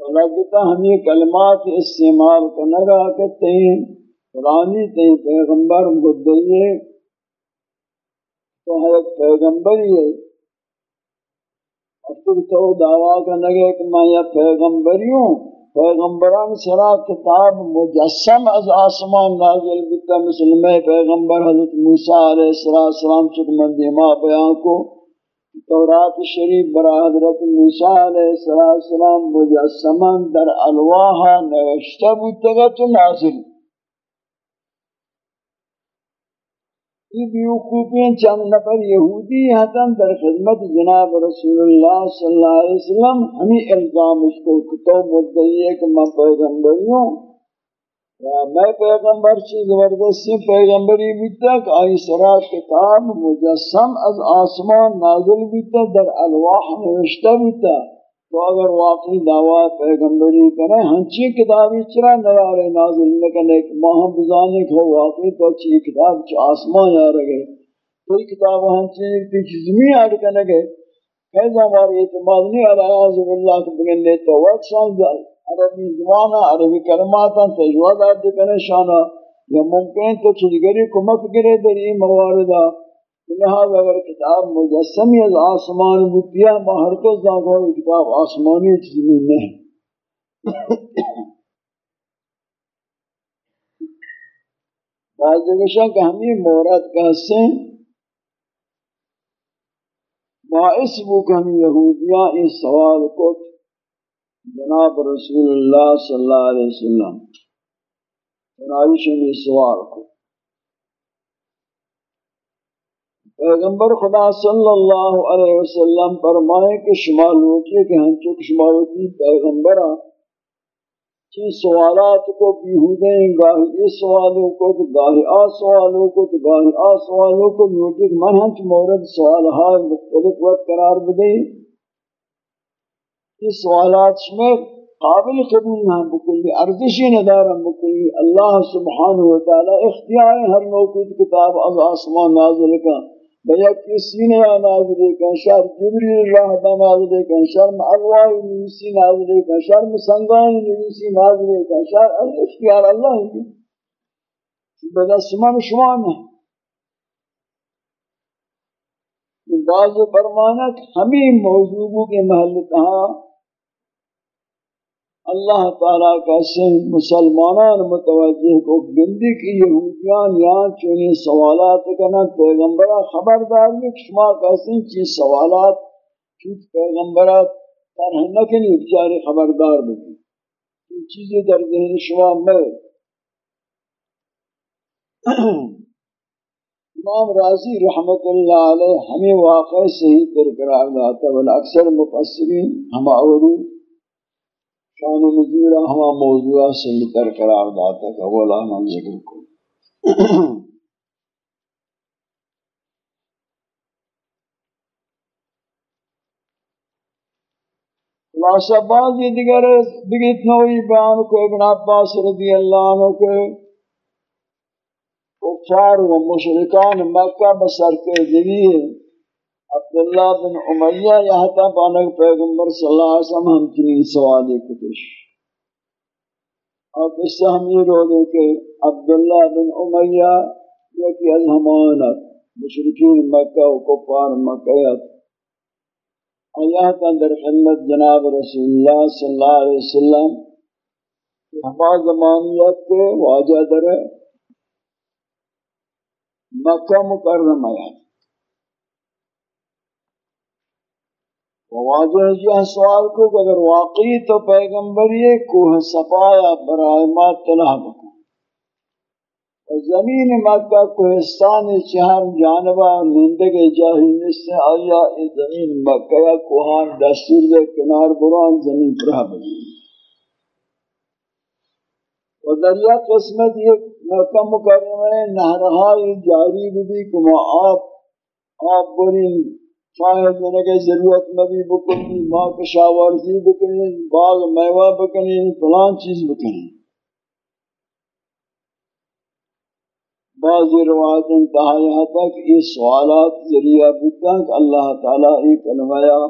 لگتا ہم یہ کلمات استعمال کرنے گا کہ تین قرآنی تین پیغمبر مدعی ہے تو ہے ایک پیغمبر ہی ہے اب تو تو دعویٰ کرنے گا کہ میں یہ پیغمبری ہوں پیغمبران سرا کتاب مجسم از آسمان نازل بتا مثل میں پیغمبر حضرت موسیٰ علیہ السلام چکہ من دیما بیان کو. تورات شریف برا حضرت موسیٰ علیہ السلام مجسمان در الواحا نوشتہ بودتا تو نازل. یہ بیوقوفین چند نفر یہودی ہتن در خدمت جناب رسول اللہ صلی اللہ علیہ وسلم. ہمیں الزام اس کو کتو مدعی ہے کہ میں پیغمبری ہوں. میں پیغمبر چی زبردستی پیغمبری بیتا کہ آئی سرا کتاب مجسم از آسمان نازل بیتا، در الواح نوشتا بیتا. تو اگر واقعی دعوی پیغمبری کریں ہاں جی، ہنچی کتابی چرا نیارے نازل لکنے ما ہم بزانے کو واقعی تو چی کتاب چی آسمان یا رگے کوئی کتاب ہاں جی، ہنچی پیچ زمین آڑ کرنے گئے کیسا ہماری اعتماد نہیں علیہ عزب اللہ کو بگن لے تو وقت شان جائے عربی زمانہ، عربی کلماتا تجواد آدھ کرنے شانا یا ممکن تو چلگری کمک گرے در این مواردہ۔ لہذا اگر کتاب مجسمی از آسمان بودیا ما ہر تو زاگو یہ کتاب آسمانی چیزی نہیں۔ بعض جگہ شاہ کہ ہمیں مورد کہتے ہیں باعث بو کہ ہم یہودیاں اس سوال کو جناب رسول اللہ صلی اللہ علیہ وسلم فرائش میں سوال کو۔ پیغمبر خدا صلی اللہ علیہ وسلم فرمائے کہ شما لوٹے کہ ہم چک شما لوٹی پیغمبرہ چی سوالات کو بیہودے ہیں، گاہی اس سوالوں کو، تو گاہی آ سوالوں کو، تو گاہی آ سوالوں کو لوٹے کہ من ہنچ مورد سوالہا مختلف وقت قرار بدے اس سوالات میں قابل قبول ہیں بکلی ارزشی ندارم بکلی۔ اللہ سبحانہ وتعالی اختیار ہر نوکت کتاب از آسمان نازل کا۔ بیا کسی نے نازل کن شر جبریل راہ دا نازل کن شر معلوائی نویسی نازل کن شر مسنگانی نویسی نازل کن شر اختیار اللہ ہے بدا سمان شما نہیں بعض برمانت ہمیں موضوعوں کے محل کہاں اللہ تعالیٰ کا سن مسلمانان متوجہ کو گندی کی یہودیان یہاں چونی سوالات کرنا پیغمبرہ خبردار میں شما کا سن چیز سوالات چیز پیغمبرہ طرح نکنی بچاری خبردار بکی یہ چیزیں در ذہن شما میں۔ امام راضی رحمت اللہ علیہ ہمیں واقع صحیح تر قرار داتا ہے اکثر مفسرین ہم آوری شان نزول ہما موضوع سنگ تر قرار داتا کہ اولا ہم ذکر کو خلاصہ بعض یہ دیگر دیگر نوی بیان کو ابن عباس رضی اللہ عنہ کے کفار و مشرکان مکہ بسر کے ذریعے عبداللہ بن امیہ یہاں تا پانک پیغمبر صلی اللہ علیہ وسلم ہم چنین سوالے کتش اور اس سے ہم یہ رو دے کہ عبداللہ بن امیہ یکی از ہمانت مشرکین مکہ و کفار مکہیت آیات اندر خدمت جناب رسول اللہ صلی اللہ علیہ وسلم ہما زمانیت کے واجہ در مکہ مکرم آیات واجہ یہ سوال کو اگر واقعی تو پیغمبر یہ کوہ صفایا برائے ما طلح بکن۔ زمین مکہ کوہستان چہر جانبہ نندگ جاہی سے آیا ای زمین مکہ یا کوہان دستور دے کنار بران زمین پرہ بکن۔ و دریا قسمت یہ مکہ مکرمہ نہرہائی جاری بھی کما آپ آپ برین شاید میں کہ ضرورت نبی بکنی، ماں کشاورزی بکنی، باغ میوہ بکنی، فلان چیز بکنی۔ بعض روایت انتہا یہاں تک، یہ سوالات ذریعہ بکتا کہ اللہ تعالیٰ ایک انویا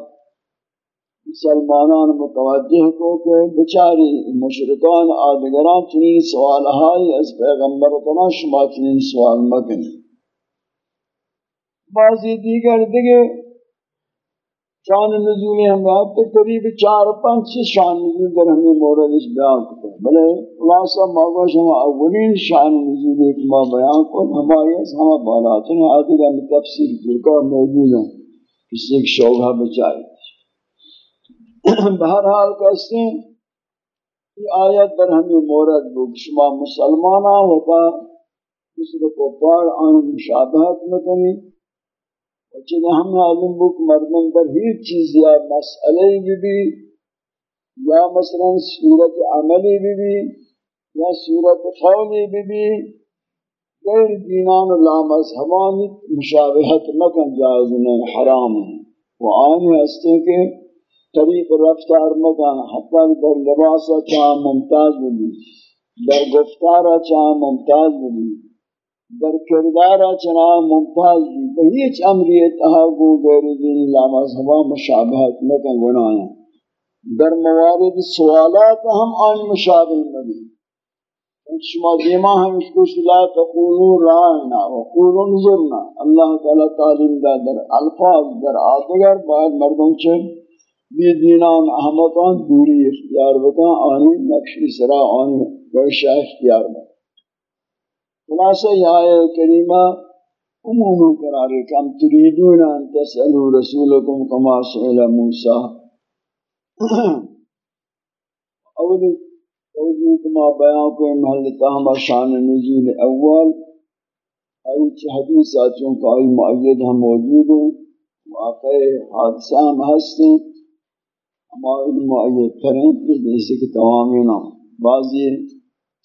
مسلمانان متوجہ کو کہ بچاری، مشرکان آدگران چنین سوال ہائی از پیغمبر کنا شما چنین سوال مکنی۔ بعضی دیگر دیگر شان نزول ہم رات کے قریب چار پانچ سے شان نزول در ہمیں مورد اس بیان کرتے ہیں بلے خلاصہ ماغوش ہم اولین شان نزول ایک ما بیان کو ہمارے ہم بالات ہیں آدھے کا تفسیر فرقہ موجود ہیں۔ کسی ایک شوبہ بچائے بہرحال کہتے ہیں، یہ آیت در ہمیں مورد بک شما مسلمانہ ہوتا مثل کفار آن مشابہت مکنی وچہ ہم معلوم بک مردم پر ہیچ چیز یا مسئلے بھی بھی، یا مثلا صورت عملی بھی بھی، یا صورت قولی بھی بھی، غیر دینان لا مذہبانی مشابہت مکن جائز نہیں حرام ہے وہ آنی ہستے کے طریق رفتار مکان حتی در لباس چاہ ممتاز بھی، در گفتار چاہ ممتاز بھی۔ در کردار چنا ممتاز بھی بہیچ امری اتحاقو غیر دین لا مذہبہ مشابہت مکن گنایا در موارد سوالات ہم آن مشابہ نبی شما دیما ہم اس کو لا تقولوا رائنا وقولوا انظرنا اللہ تعالی تعلیم دا در الفاظ، در آدگر باید مردم چن بی دینان احمقان دوری اختیار بکن، آنی نقشی سرا آنی گوشہ اختیار بکن. خلاصہ یہ آیہ کریمہ عمومی قرار ہے کہ ہم تریدون أن تسألوا رسولکم کما سئل موسیٰ اولی توجیہ کما بیان کو محل تاہم شأن نزول اول ایچ حدیث آچوں کا آئی معید ہم موجود ہیں واقع حادثہ ہم ہستے ہمارے معید کریں جیسے کہ تمامی بعضی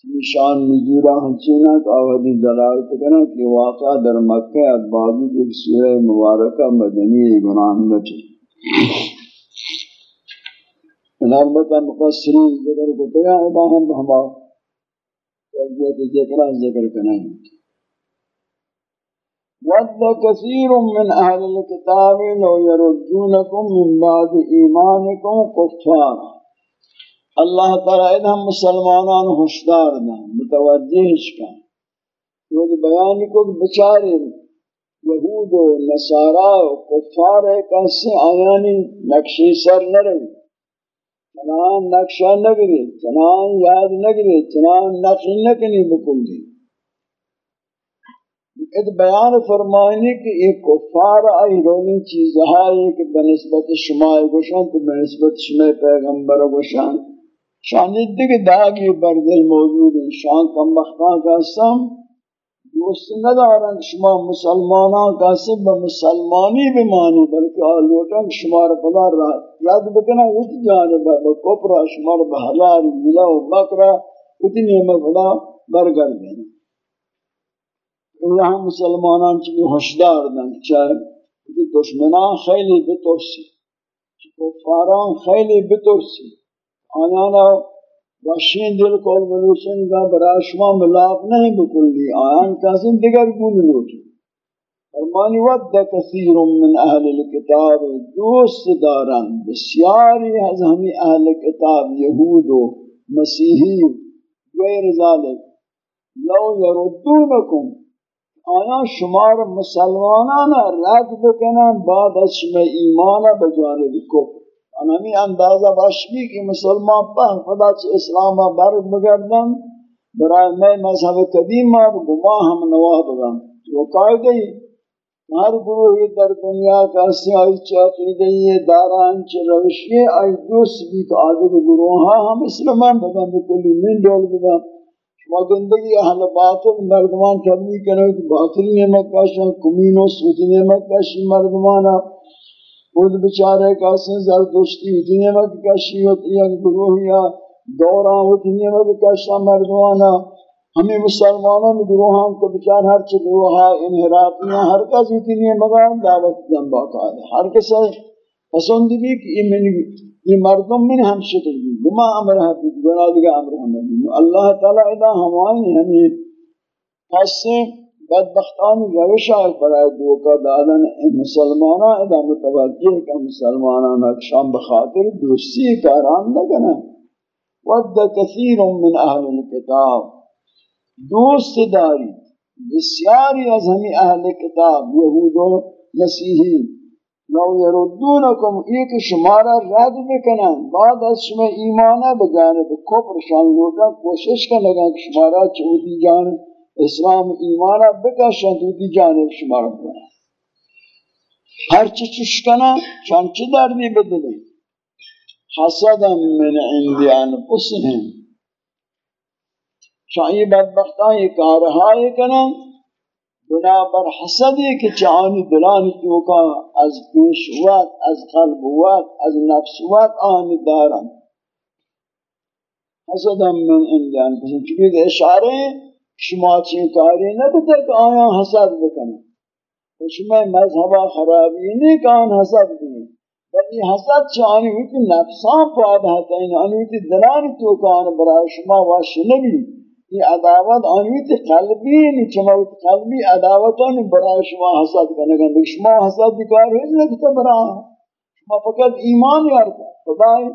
نشان نزورہ ہنچینا کہ آوہدی دلالت کرنا کہ واقع در مکہ ادبابی ایک سورہ مبارکہ مدنی گناہ نچے نربتا مقصرین ذکر کو تگا ہے ہم ہما تربیت ذکرہ ذکر کرنا ہے وَدَّ كَثِيرٌ مِّنْ أَهْلِ الْكِتَابِ لَوْ يَرُدُّونَكُمْ مِنْ بَعْدِ إِيمَانِكُمْ كُفَّارًا اللہ تعالی ادھم مسلمانان ہوشدار دا متوجہش کا۔ وہ بیان کو بچارے یہود و نصارا و کفار کیسے آیانی نقشی سر نہ رہی۔ چنان نقشہ نگری چنان یاد نگری چنان نقش نکنی بکلی اد بیان فرمائنی کہ یہ کفار آئی رونی چیزہائی کہ بنسبت شمائی گوشن تو بنسبت شمائی پیغمبر گوشن شانید دیگه داغی بر دل موجوده شان کم بختان کسم دوست ندارند شما مسلمانان کاسب به مسلمانی بمانی بلکه آلوتن شما را خدا را یاد بکنن اوت جانب به کپرا شما را به حلال و بکرا اوت نیم خدا برگردن اللہ مسلمانان چلی حشدار دن چاہے دشمنان خیلی بترسی کفاران خیلی بترسی آنانا وشین دل کول بلوشن کا برای شما ملاق نہیں بکلی. آیان کسیم دیگر گول لوٹی فرمانی ود کثیر من اہل الكتاب دوست دارن بسیاری از ہمی اہل کتاب یہود و مسیحی غیر ذالک. لو یردونکم. آیا شمار مسلمانانا رد بکنن بعد از شما ایمان بجانب کفر همی اندازه باشی که مسلمان په خدا چه اسلام بر بگردن برای میں مذهب قدیم ما گما ہم نواه بگم تو قاعده ای ہر گروہ در دنیا کا چه چاقیدہ ای داران چه روشی آئی دوست بھی آدم گروه ها ہم اسلمان بگم بکلی من دول بگم شما گندگی اهل باطل مردمان تبلیغ کنید باطلی نمک کاشن کمین و سوتی نمک کاشن مردمان خود بچارے کاسے زردشتی اتنی وقت کشی ہوتی ہے گروہیا دوران اتنی وقت کشا مردوانا۔ ہمیں مسلمانوں میں گروہان کو بچار ہر چی گروہا انحرافیاں ہر کس اتنی مگان دعوت دن باقا ہر کس پسند بھی کہ یہ مردم من ہم شکل بھی۔ گما امر ہے، گناہ دیگا امر ہمیں اللہ تعالیٰ ادا ہمائیں، ہمیں خاصے بدبختانی روش های برای دوکا دادن مسلمانان ادا متوجه که مسلمانان اکشان بخاطر دوستی کاران نکنن ود کثیر من اهل کتاب دوست دارید. بسیاری از همی اهل کتاب یهود و مسیحی. لو یردونکم ای که شما را رد بکنن. بعد از شما ایمانه به جانب کفرشان لوگا کوشش کنگن که شما را چودی جانب اسلام ایمان را بکشند و دی جانب شما را برند هرچی چش کنه چی دردی بدلی؟ حسدا من عندی انفسهم. شایی بدبختان کارهایی کنن بنابر حسدی که چانی دلانی توکا از پیشوات از قلب قلبوات از نفس نفسوات آنی دارن حسد من عندی انفسهم. چون اشاره شما چی کاری نبوده که آیا حسد بکنه و خب شما مذهب خرابی نه که آن حسد بکنه ولی حسد چه؟ آنی ویتی نفسان پاد حتی این آنی ویتی دلان تو کان برای شما واشه نبی. این عداوت آنی ویتی قلبی نی چما ویتی قلبی عداوت آنی برای شما حسد کنگن دیگه شما حسد دیکار هیچ نکته برای شما فقط ایمان یارتا خدای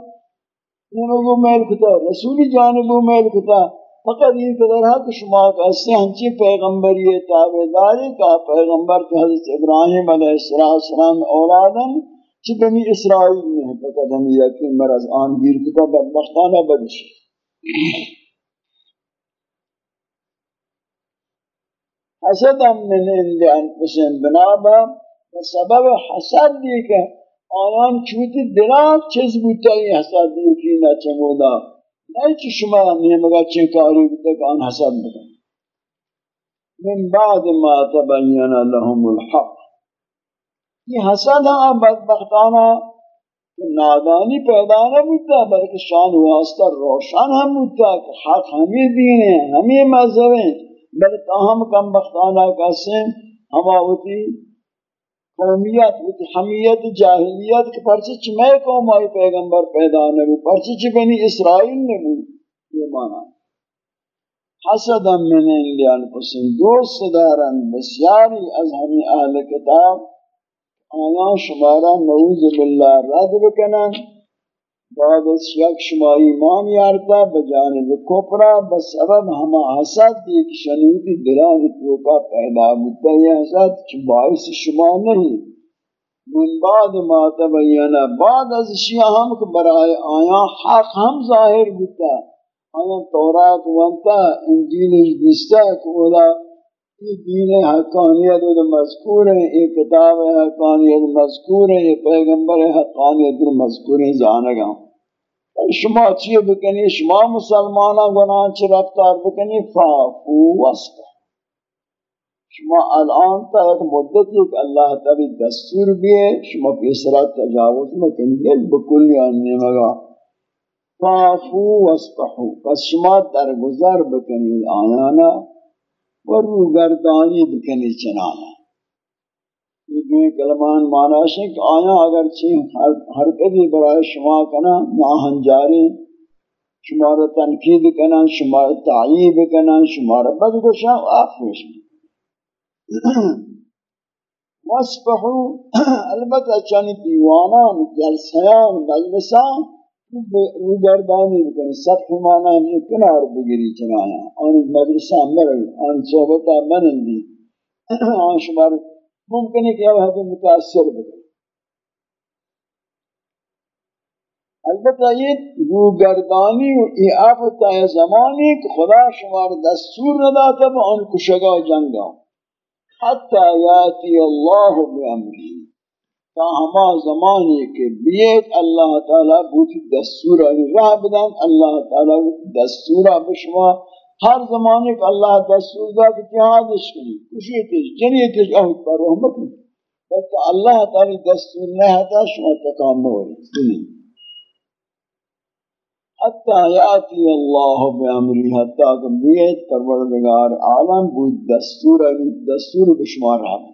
نمگو میل کتا. رسولی جانبو میل کتا. فقط این قدر حق شما کسی هنچی پیغمبری تابداری که پیغمبر که حضرت ابراهیم علیه السلام اولادن چی بنی اسرائیل میں فقط ہم یقین مر از آن گیر کتا بدبختانہ بدش حسدا من عند انفسهم بنابا به سبب حسد دی که آنان چوتی دلاب چیز بوده این حسد دی که نچمودا نہیں چی شما نیمگا چی کاری بوتا کہ آن حسد بکن من بعد ما تبین لهم الحق. یہ حسد ہاں بدبختانا نادانی پیدا نہ بوتا بلکہ شان واسطہ روشن ہم بوتا کہ حق ہمیں دین ہیں ہمیں مذہب ہیں بل تاہم کم بختانہ کسے ہما ہوتی قومیت ہوتی حمیت جاہلیت کے پرچے چمے قوم آئی پیغمبر پیدا نبو، پرچی چی بنی اسرائیل نبو، یہ مانا حسدا من لیان پسن دوست دارن بسیاری از ہمی اہل کتاب آیان شمارا نعوذ باللہ رد بکنن۔ بعد از یک شما ایمان یارتا بجانب کپرا بسبب ہما حسد ایک شنیدی دلان توکا پیدا بودتا یہ حسد چھ باعث شما نہیں من بعد ما تبینا، بعد از شیعہ ہم کہ برائے آیا حق ہم ظاہر بودتا آیا تورات وانتا انجیل دیستا کہ اولا یہ دین حقانیت و مذکور ہے یہ کتاب حقانیت مذکور ہے یہ پیغمبر حقانیت مذکور ہے زانگا شما چیئے بکنی شما مسلمانہ گناہ چی رفتار بکنی فافو وصف شما الان تا ایک مدت ایک اللہ تعالی دستور بھی ہے شما پیسرا تجاوز مکنی بکلی آنی مگا فافو وصفحو پس شما درگزر بکنی آیانا اور روگردانی بکنی چنانا یہ دوئے کلمان مانا ہے کہ آیا اگر چین حرکتی برای شما کنا ناہن جاری شمار تنقید کنا شمار تعییب کنا شمار بدگوشا و آفوش واسپحو البتہ چانی دیوانان جلسیان، مجلسان روگردانی بکنی سب مانا ہمیں کنار بگیری چنایا۔ آن مدرسہ مرل آن صحبتہ منندی۔ آن شمار ممکن ممکنه که یه وہ متاثر بده. البته یه روگردانی و ایعاب تا زمانی که خدا شما دستور نداده به آن کشگاه جنگا حتی یاتی الله امری تا هما زمانی که بیت الله تعالی بود دستور را بدن. الله تعالی دستور به ہر زمانے کا اللہ دستور دا کہ جہادش کنی کشی تیش جنی تیش اہد پر رحمت کنی بس اللہ تعالی دستور نہ ہے شما تکام ہوئی۔ سنی حتی یاتی اللہ بعمری حتی کہ بیت پروردگار عالم بود، دستور یعنی دستور بشما رہا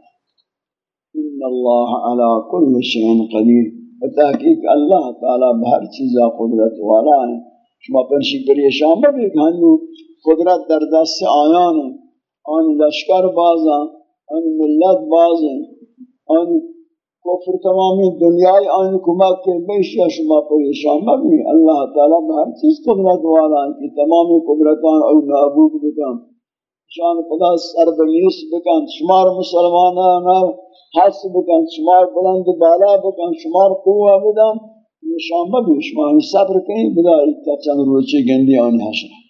ان اللہ علی کل شیء قدیر۔ بتحقیق اللہ تعالی بہر چیزا قدرت والا ہے۔ شما پرشی پریشان بھی کھانو قدرت در دست آیان آن لشکر بازا آن ملت بازا آن کفر تمامی دنیای آن کمک کے بیشیا شما پریشان بھی اللہ تعالی بہر چیز قدرت والا ہے کہ تمامی قدرتان او نابود بکن شان خدا سر بنیس بکن شمار مسلمانان حس بکن شمار بلند بالا بکن شمار قوة بدن نشان مبی شما صبر کنی بداری تا چند روچی گندی آنی حشر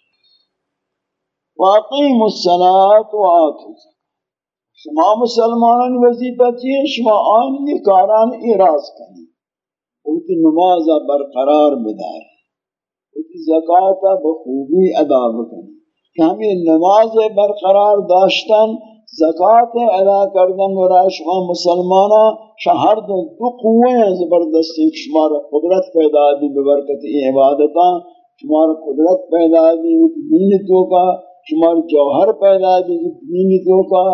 واقیم الصلاة و آتو شما مسلمانان وظیفہ چیئے شما آنی کاران اراز کنی۔ اوتی نماز برقرار بداری۔ اوتی زکاة بخوبی ادا بکنی۔ کہ ہمیں نماز برقرار داشتن، زکات ادا کردن و شما مسلمانا شہر دو دو قوے ہیں زبردستی شمار قدرت پیدا دی ببرکت ای عبادتا شمار قدرت پیدا دی دین تو کا شمار جوہر پیدا دی دین تو کا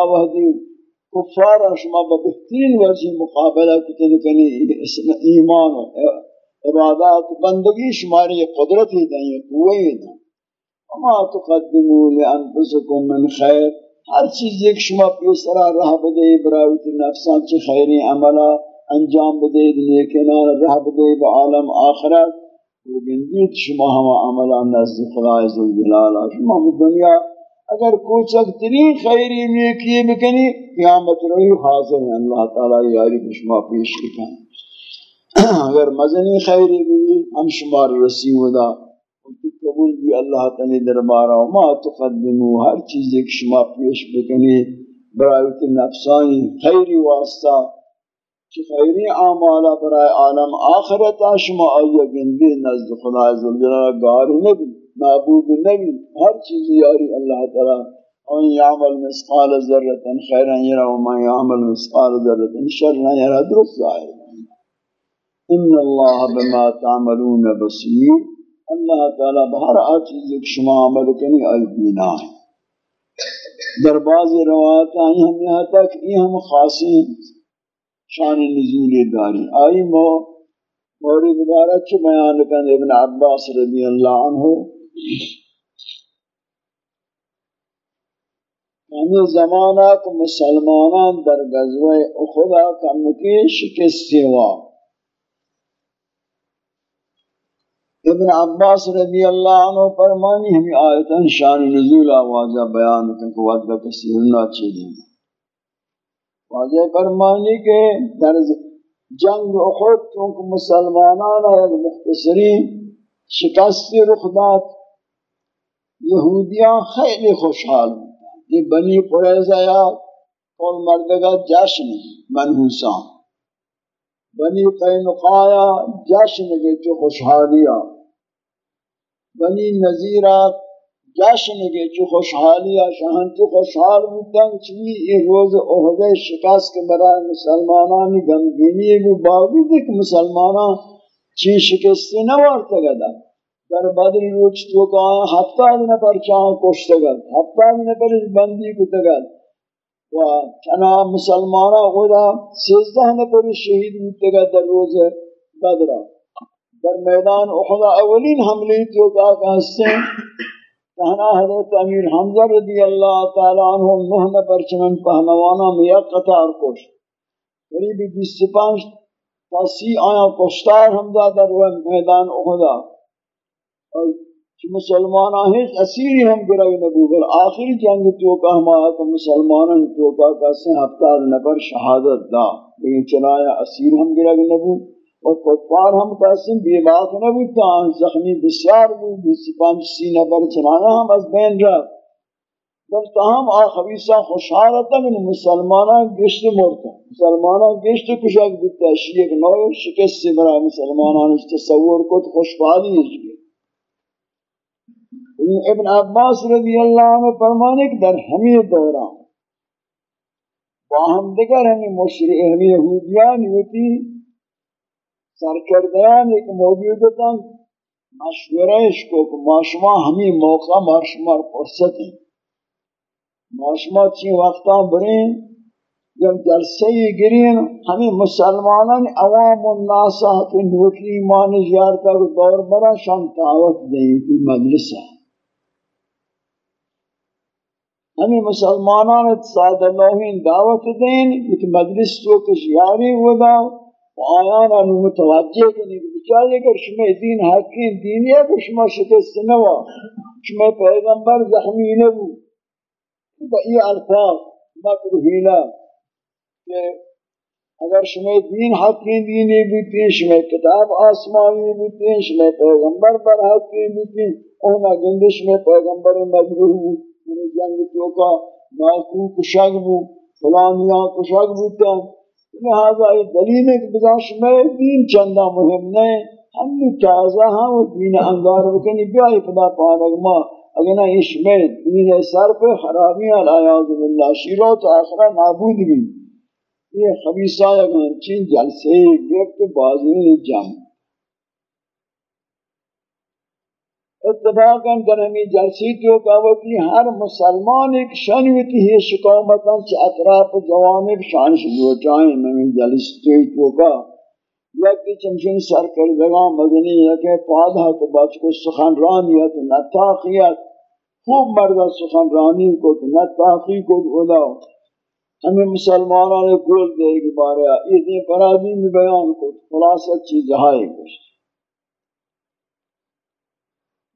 آوہدی کفار شما بہترین وجہ مقابلہ کتن کنی ایمان و عبادات بندگی شماری قدرت ہی دیں قوے ہی دیں وما تقدموا لانفسكم من خیر. ہر چیز ایک شما پیسرا راہ بدے براوت نفسان چی خیری عملا انجام بدے لیکن راہ بدے بعالم آخرت. لیکن دیت شما ہما عملا نزد خدا عزوجلال شما دنیا اگر کوچک ترین خیری نیکی بکنی قیامت روی حاضر ہیں اللہ تعالی یاری شما پیش کتا *clears throat* اگر مزنی خیری بھی ہم شمار رسی ودا قبول بھی اللہ تعالی دربارہ ما تقدمو ہر چیز ایک شما پیش بکنی، برایت نفسانی خیری واسطہ چی خیری آمالا برای عالم آخرتا، شما آیا گندی نزد خدا عزوجلال گاری نبی معبود نبی ہر چیز یاری اللہ تعالی. ان یعمل مسقال ذرتا خیرا یرا وما یعمل مسقال ذرتا شرا یرا درست ظاہر ان اللہ بما تعملون بصیر. اللہ تعالی بہر آ چیز ایک شما عمل کنی آئی بینا ہے در بعض روایت آئی ہم یہاں تک یہ ہم خاصی. ہیں شان نزول داری. آئی مو مورد بارہ چھ بیان کن ابن عباس رضی اللہ عنہ. ہمیں زمانہ کو مسلمانان در غزوہ اخدا کم کی شکست سیوا ابن عباس رضی اللہ عنہ فرمانی ہمیں آیتاً شان نزول آوازہ بیان کہ وعدہ کسی ہننا چیزیں. واضح فرمانی کے در جنگ اخوت چونکہ مسلمانان ایک مختصری شکست رخدات یہودیاں خیلی خوشحال یہ بنی قریضہ یا کول مردگا جشن منحوسان۔ بنی قینقایا جشن کے جو خوشحالیاں بنی نظیرہ جشن میگه چو خوشحالی آشان چه خوشحال بودن چی این روز احده شکست که برای مسلمانانی گمگینی بود باوجود که مسلمانان چی شکستی نوارده گدن در بدر روز تو که پر نفر کوشتا کشته ہفتہ دن پر بندی کته گد. و چنا مسلمانا خدا سیزده نہ شهید بوده گد در روز بدر. در میدان احد اولین حمله تو که هستن ہیں کہنا حضرت امیر حمزہ رضی اللہ تعالی عنہ نحن پرچنن پہنوانا میں قطار کوش قریب بیس پانچ تا سی آیا کشتار حمزہ در میدان احد اور مسلمان ہیچ اسیری ہم گروی نبو، بل آخری جنگ تو کا ہمارا کہ مسلمان تو کا ہفتار نبر شہادت دا، لیکن چنایا اسیر ہم گروی نبو. و کفار ہم قسم بے بات نہ بودتا زخمی بسیار بود بیسی پانچ سی نبر چنانا ہم از بین رہا بل تاہم آخویسا خوشحالتا من مسلمانا گشت مرتا مسلمانا گشت کشک بودتا کہ نوع شکست سے برا مسلمانا اس تصور تو خوشحالی ہے ابن عباس رضی اللہ عنہ فرمانے کہ در ہمیں دوران باہم دگر ہمیں مشرع ہمیں یہودیان ہوتی سرکردهان یک موجودتان مشورهش کو کہ ما شما ہمیں موقع ما شما پرستیم ما شما چی وقتا برین؟ یا جلسه گرین ہمیں مسلمانان عوام الناس کے نوٹی ایمان زیارت و دور برا شان تعوت دیں کی مجلسه ہمیں مسلمانان ساده اللہ دعوت دیں که مجلس تو کشیاری وداو ہو آیانا نو متوجہ کنی کہ بچائی اگر شما دین حقین دینی ہے کہ شما شکست نوا شما پیغمبر زخمی نبو با ای الفاظ مکروحینا کہ اگر شما دین حقین دینی بیتی شما کتاب آسمانی بیتی شما پیغمبر پر حقین بیتی اونا گندش میں پیغمبر مجروح بو من جنگ توکا ناکو کشاگ بو فلانیاں کشاگ بوتا لہذا یہ دلیل ہے کہ بزاش میں دین چندہ مهم نہیں ہم نے تازہ ہاں دین انگار بکنی بیائی پدا پانک ما. اگر نہ اشمید دین سر پہ خرابیاں الایاز باللہ شیرو تو آخرہ نابود بھی یہ خبیصہ اگر چین جلسے گفت بازی جمع. اتفاقاً در ہمی جلسی تو کہوتی ہر مسلمان ایک شنوتی ہے شکامتاں چھ اطراف جوانب شانش لوٹائیں میں جلسی تو کا۔ یکی چمشن سر کردگاں مدنی یکی پادھا تو بچ کو سخن رانیت نتاقیت خوب مردہ سخن رانی کو نتاقی کو اولا۔ ہمیں مسلمانوں نے گول دے گی بارے یہ دین پرادی میں بیان کو خلاصت چیز ہائے گوشت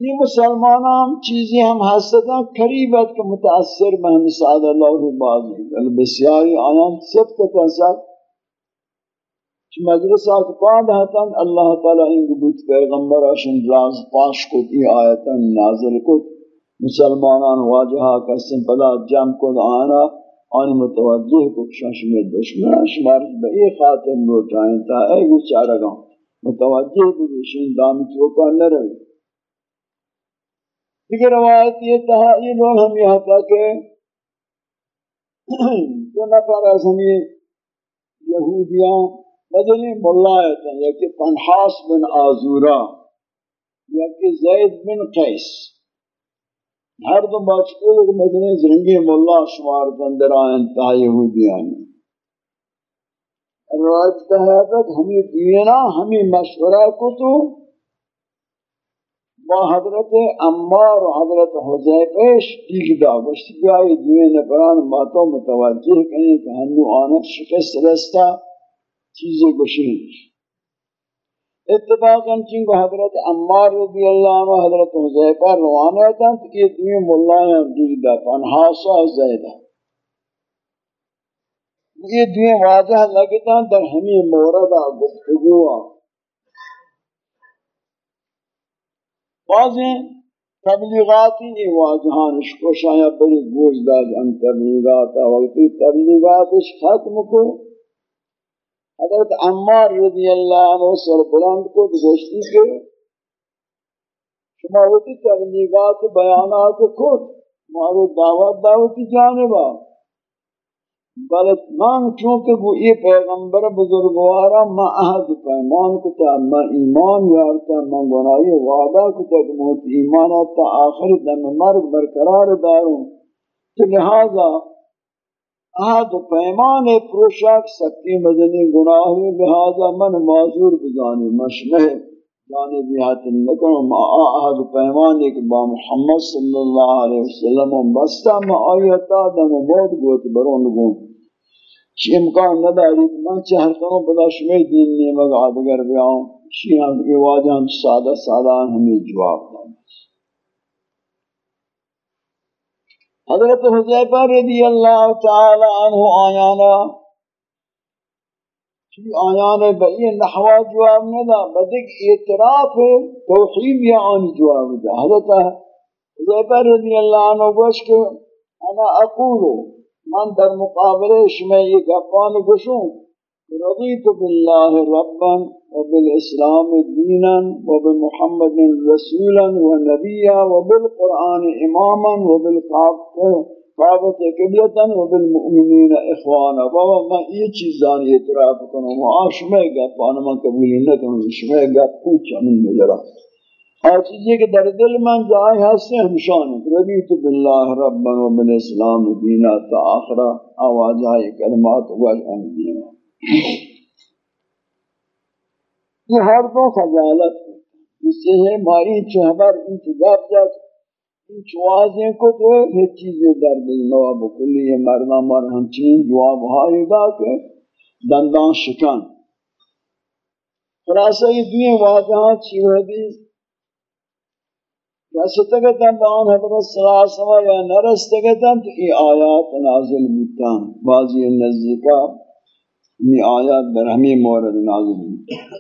این مسلمان هم چیزی هم هستن قریبت که متاثر به همی سعد الله بازی بسیاری آنان صدق صد چی مدرسه که پاد هتن الله تعالی این پیغمبر پیغمبرشون راز پاش کد. این آیتا نازل کد. مسلمانان واجه ها کسیم پلا جمع کد. آنا آن متوجه کشان شما دشمن شمار به این خاطر نوٹائیں تا ای چارگان. متوجه بگیشن دامی توکان نروید. دیگر روایت یہ تھا یہ لوگ ہم یہاں تھا کہ دو نفر از ہمیں یہودیاں مدنی ملا آئے یا کہ پنحاس بن آزورا یا کہ زید بن قیس ہر دو بات ایک مدنی زنگی ملا شمار دندر آئے تھا یہودیاں روایت کہا ہمیں دینا ہمیں مشورہ کو تو با حضرت عمار و حضرت حضیفش دیگ دا گوشتی جایی دوی نفران ماتو متوجہ کنی کہ ہنو آنک شکست رستا چیزیں گوشین اتفاقا چنگو حضرت عمار رضی اللہ عنہ حضرت حضیفہ روانہ تھا تو یہ دوی ملائیں دیگ دا پنحاسا زیدہ یہ دوی واضح لگتا در ہمیں موردہ گفتگوہ بعضی تبلیغاتی یہ واجہان اشکوشا یا بڑی گوش داد. ان تبلیغاتا وقتی تبلیغاتش ختم کو حضرت عمار رضی اللہ عنہ سر بلند کو گوشتی کے شما وقتی تبلیغات بیانات کو مارو دعوت دعوتی جانبا. بلت من چونکہ وہ یہ پیغمبر بزرگوارا ما عہد پیمان کتا، ما ایمان یارتا، ما گناہی وعدہ کتا کہ موت ایمانا تا آخر دم مرگ برقرار داروں۔ تو لہذا عہد پیمان پروشاک سکی مدنی گناہی، لہذا من معذور بزانی مشمح جانبی حاتن لکن ما عہد پیمان ایک با محمد صلی اللہ علیہ وسلم بستا ما آیتا دم موت گوت برون گون چی امکان نداری کہ میں چہر کروں بدا شمی دین میں مگا آدگر بیاؤں۔ شی ہم یہ واجہ ہم سادہ سادہ ہمیں جواب دیں۔ حضرت حضیفہ رضی اللہ تعالی عنہ آیانا چی آیانا بئی نحوہ جواب ندا بدک اعتراف توحید یا آنی جواب دا حضرت حضیفہ رضی اللہ عنہ گوش کہ انا اقولو من در مقابل شما یہ گپان گشوں رضیت بالله ربا وبالاسلام دينا وبمحمد رسولا ونبيا وبالقران اماما و بالقرآن بابت وبالقابة قبلة وبالمؤمنين اخوانا. بابا ما یہ چیزان اعتراف کنم کنوں ما شما گپان من قبول نہ کنوں شما گپ پوچھ من نظر اور چیزیں کہ در دل من جائے ہستے ہمشان رضیت باللہ ربا و بالاسلام دینا تا آخرہ آواز آئے کلمات وجہن دینا. یہ ہر دو خجالت اس سے ہے ماری چہبر انتگاب جات جواز کو ہر چیز در دل نواب کلی مردم ہم چین جواب ہائی دا کہ دندان شکن. خلاصہ یہ دوئے واضحہ چیو حدیث رستگتن به آن حضرت سلاسما یا نرستہ کے دند ای آیات نازل بودتن بعضی نزدیکا می آیات بر مورد نازل بودتن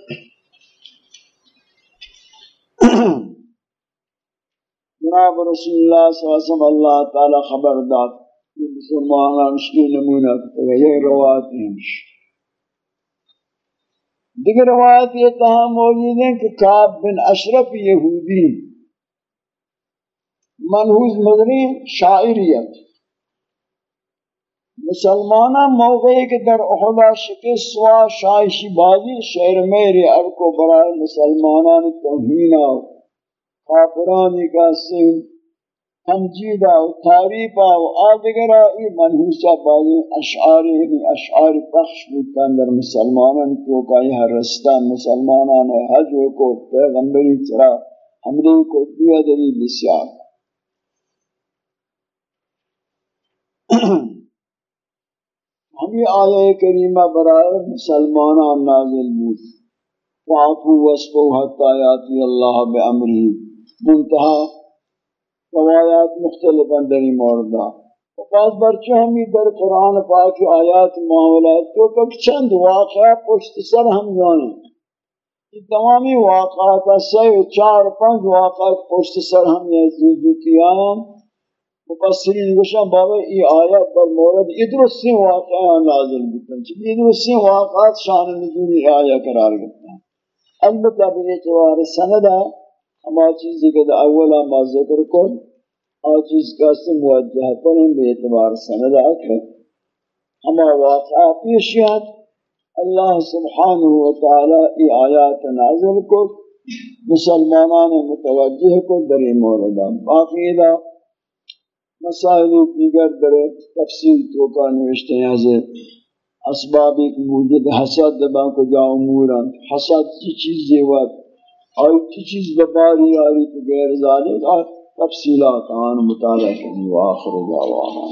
جناب رسول اللہ صلی اللہ علیہ وسلم اللہ تعالی خبر داد کہ مسلمانان شکی نمونہ کتا یہ روایت ہمش دیگر روایت یہ تہا موجود ہیں کہ کعب بن اشرف یہودی منحوظ مدنی شاعریت۔ مسلمانہ موقعی کے در احدا شکست و شایشی بازی شعر میری ارکو برائے مسلمانان توہینہ کافرانی کا سن تمجیدہ و تعریفہ و آدگرہ ای منحوسہ بازی اشعاری اشعار یعنی پخش بودتاں در مسلمانان کو کا یہ رستہ مسلمانان حج کو پیغمبری چرا حمدی کو دیا دری بسیار. ہمیں آیہ کریمہ برائے مسلمانان نازل بود. وعفو وصفو حتی آیاتی اللہ بعمری منتها روایات مختلفا در این مورد. و باز برچه همی در قرآن پاک آیات معاملات تو کب چند واقع پشت سر هم یعنی؟ این تمامی واقعات سه و چار پنج واقعات پشت سر هم یزیدوتی آیان سری گوشن بابا ای آیات بر مورد ادرسی واقعات نازل بودن. چون ادرسی واقعات شان نزولی آیا قرار گفتن البته به اعتبار سنده ہے ہما چیزی کہ اولا ما ذکر کن آ چیز کا سے موجہ پر اعتبار سند ہے ہما واقعہ پیشیات اللہ سبحانہ وتعالی ای آیات نازل کو مسلمانان متوجہ کو در این مورد. باقی دا مسائل دیگر در تفصیل تو کا نوشتے ہیں حضرت اسباب ایک موجود حسد دبا کو جا امورا حسد کی چیز یہ وقت اور کی چیز بباری آری تو غیر ذالک تفصیلات آن مطالعہ کرنی و آخر دعوانا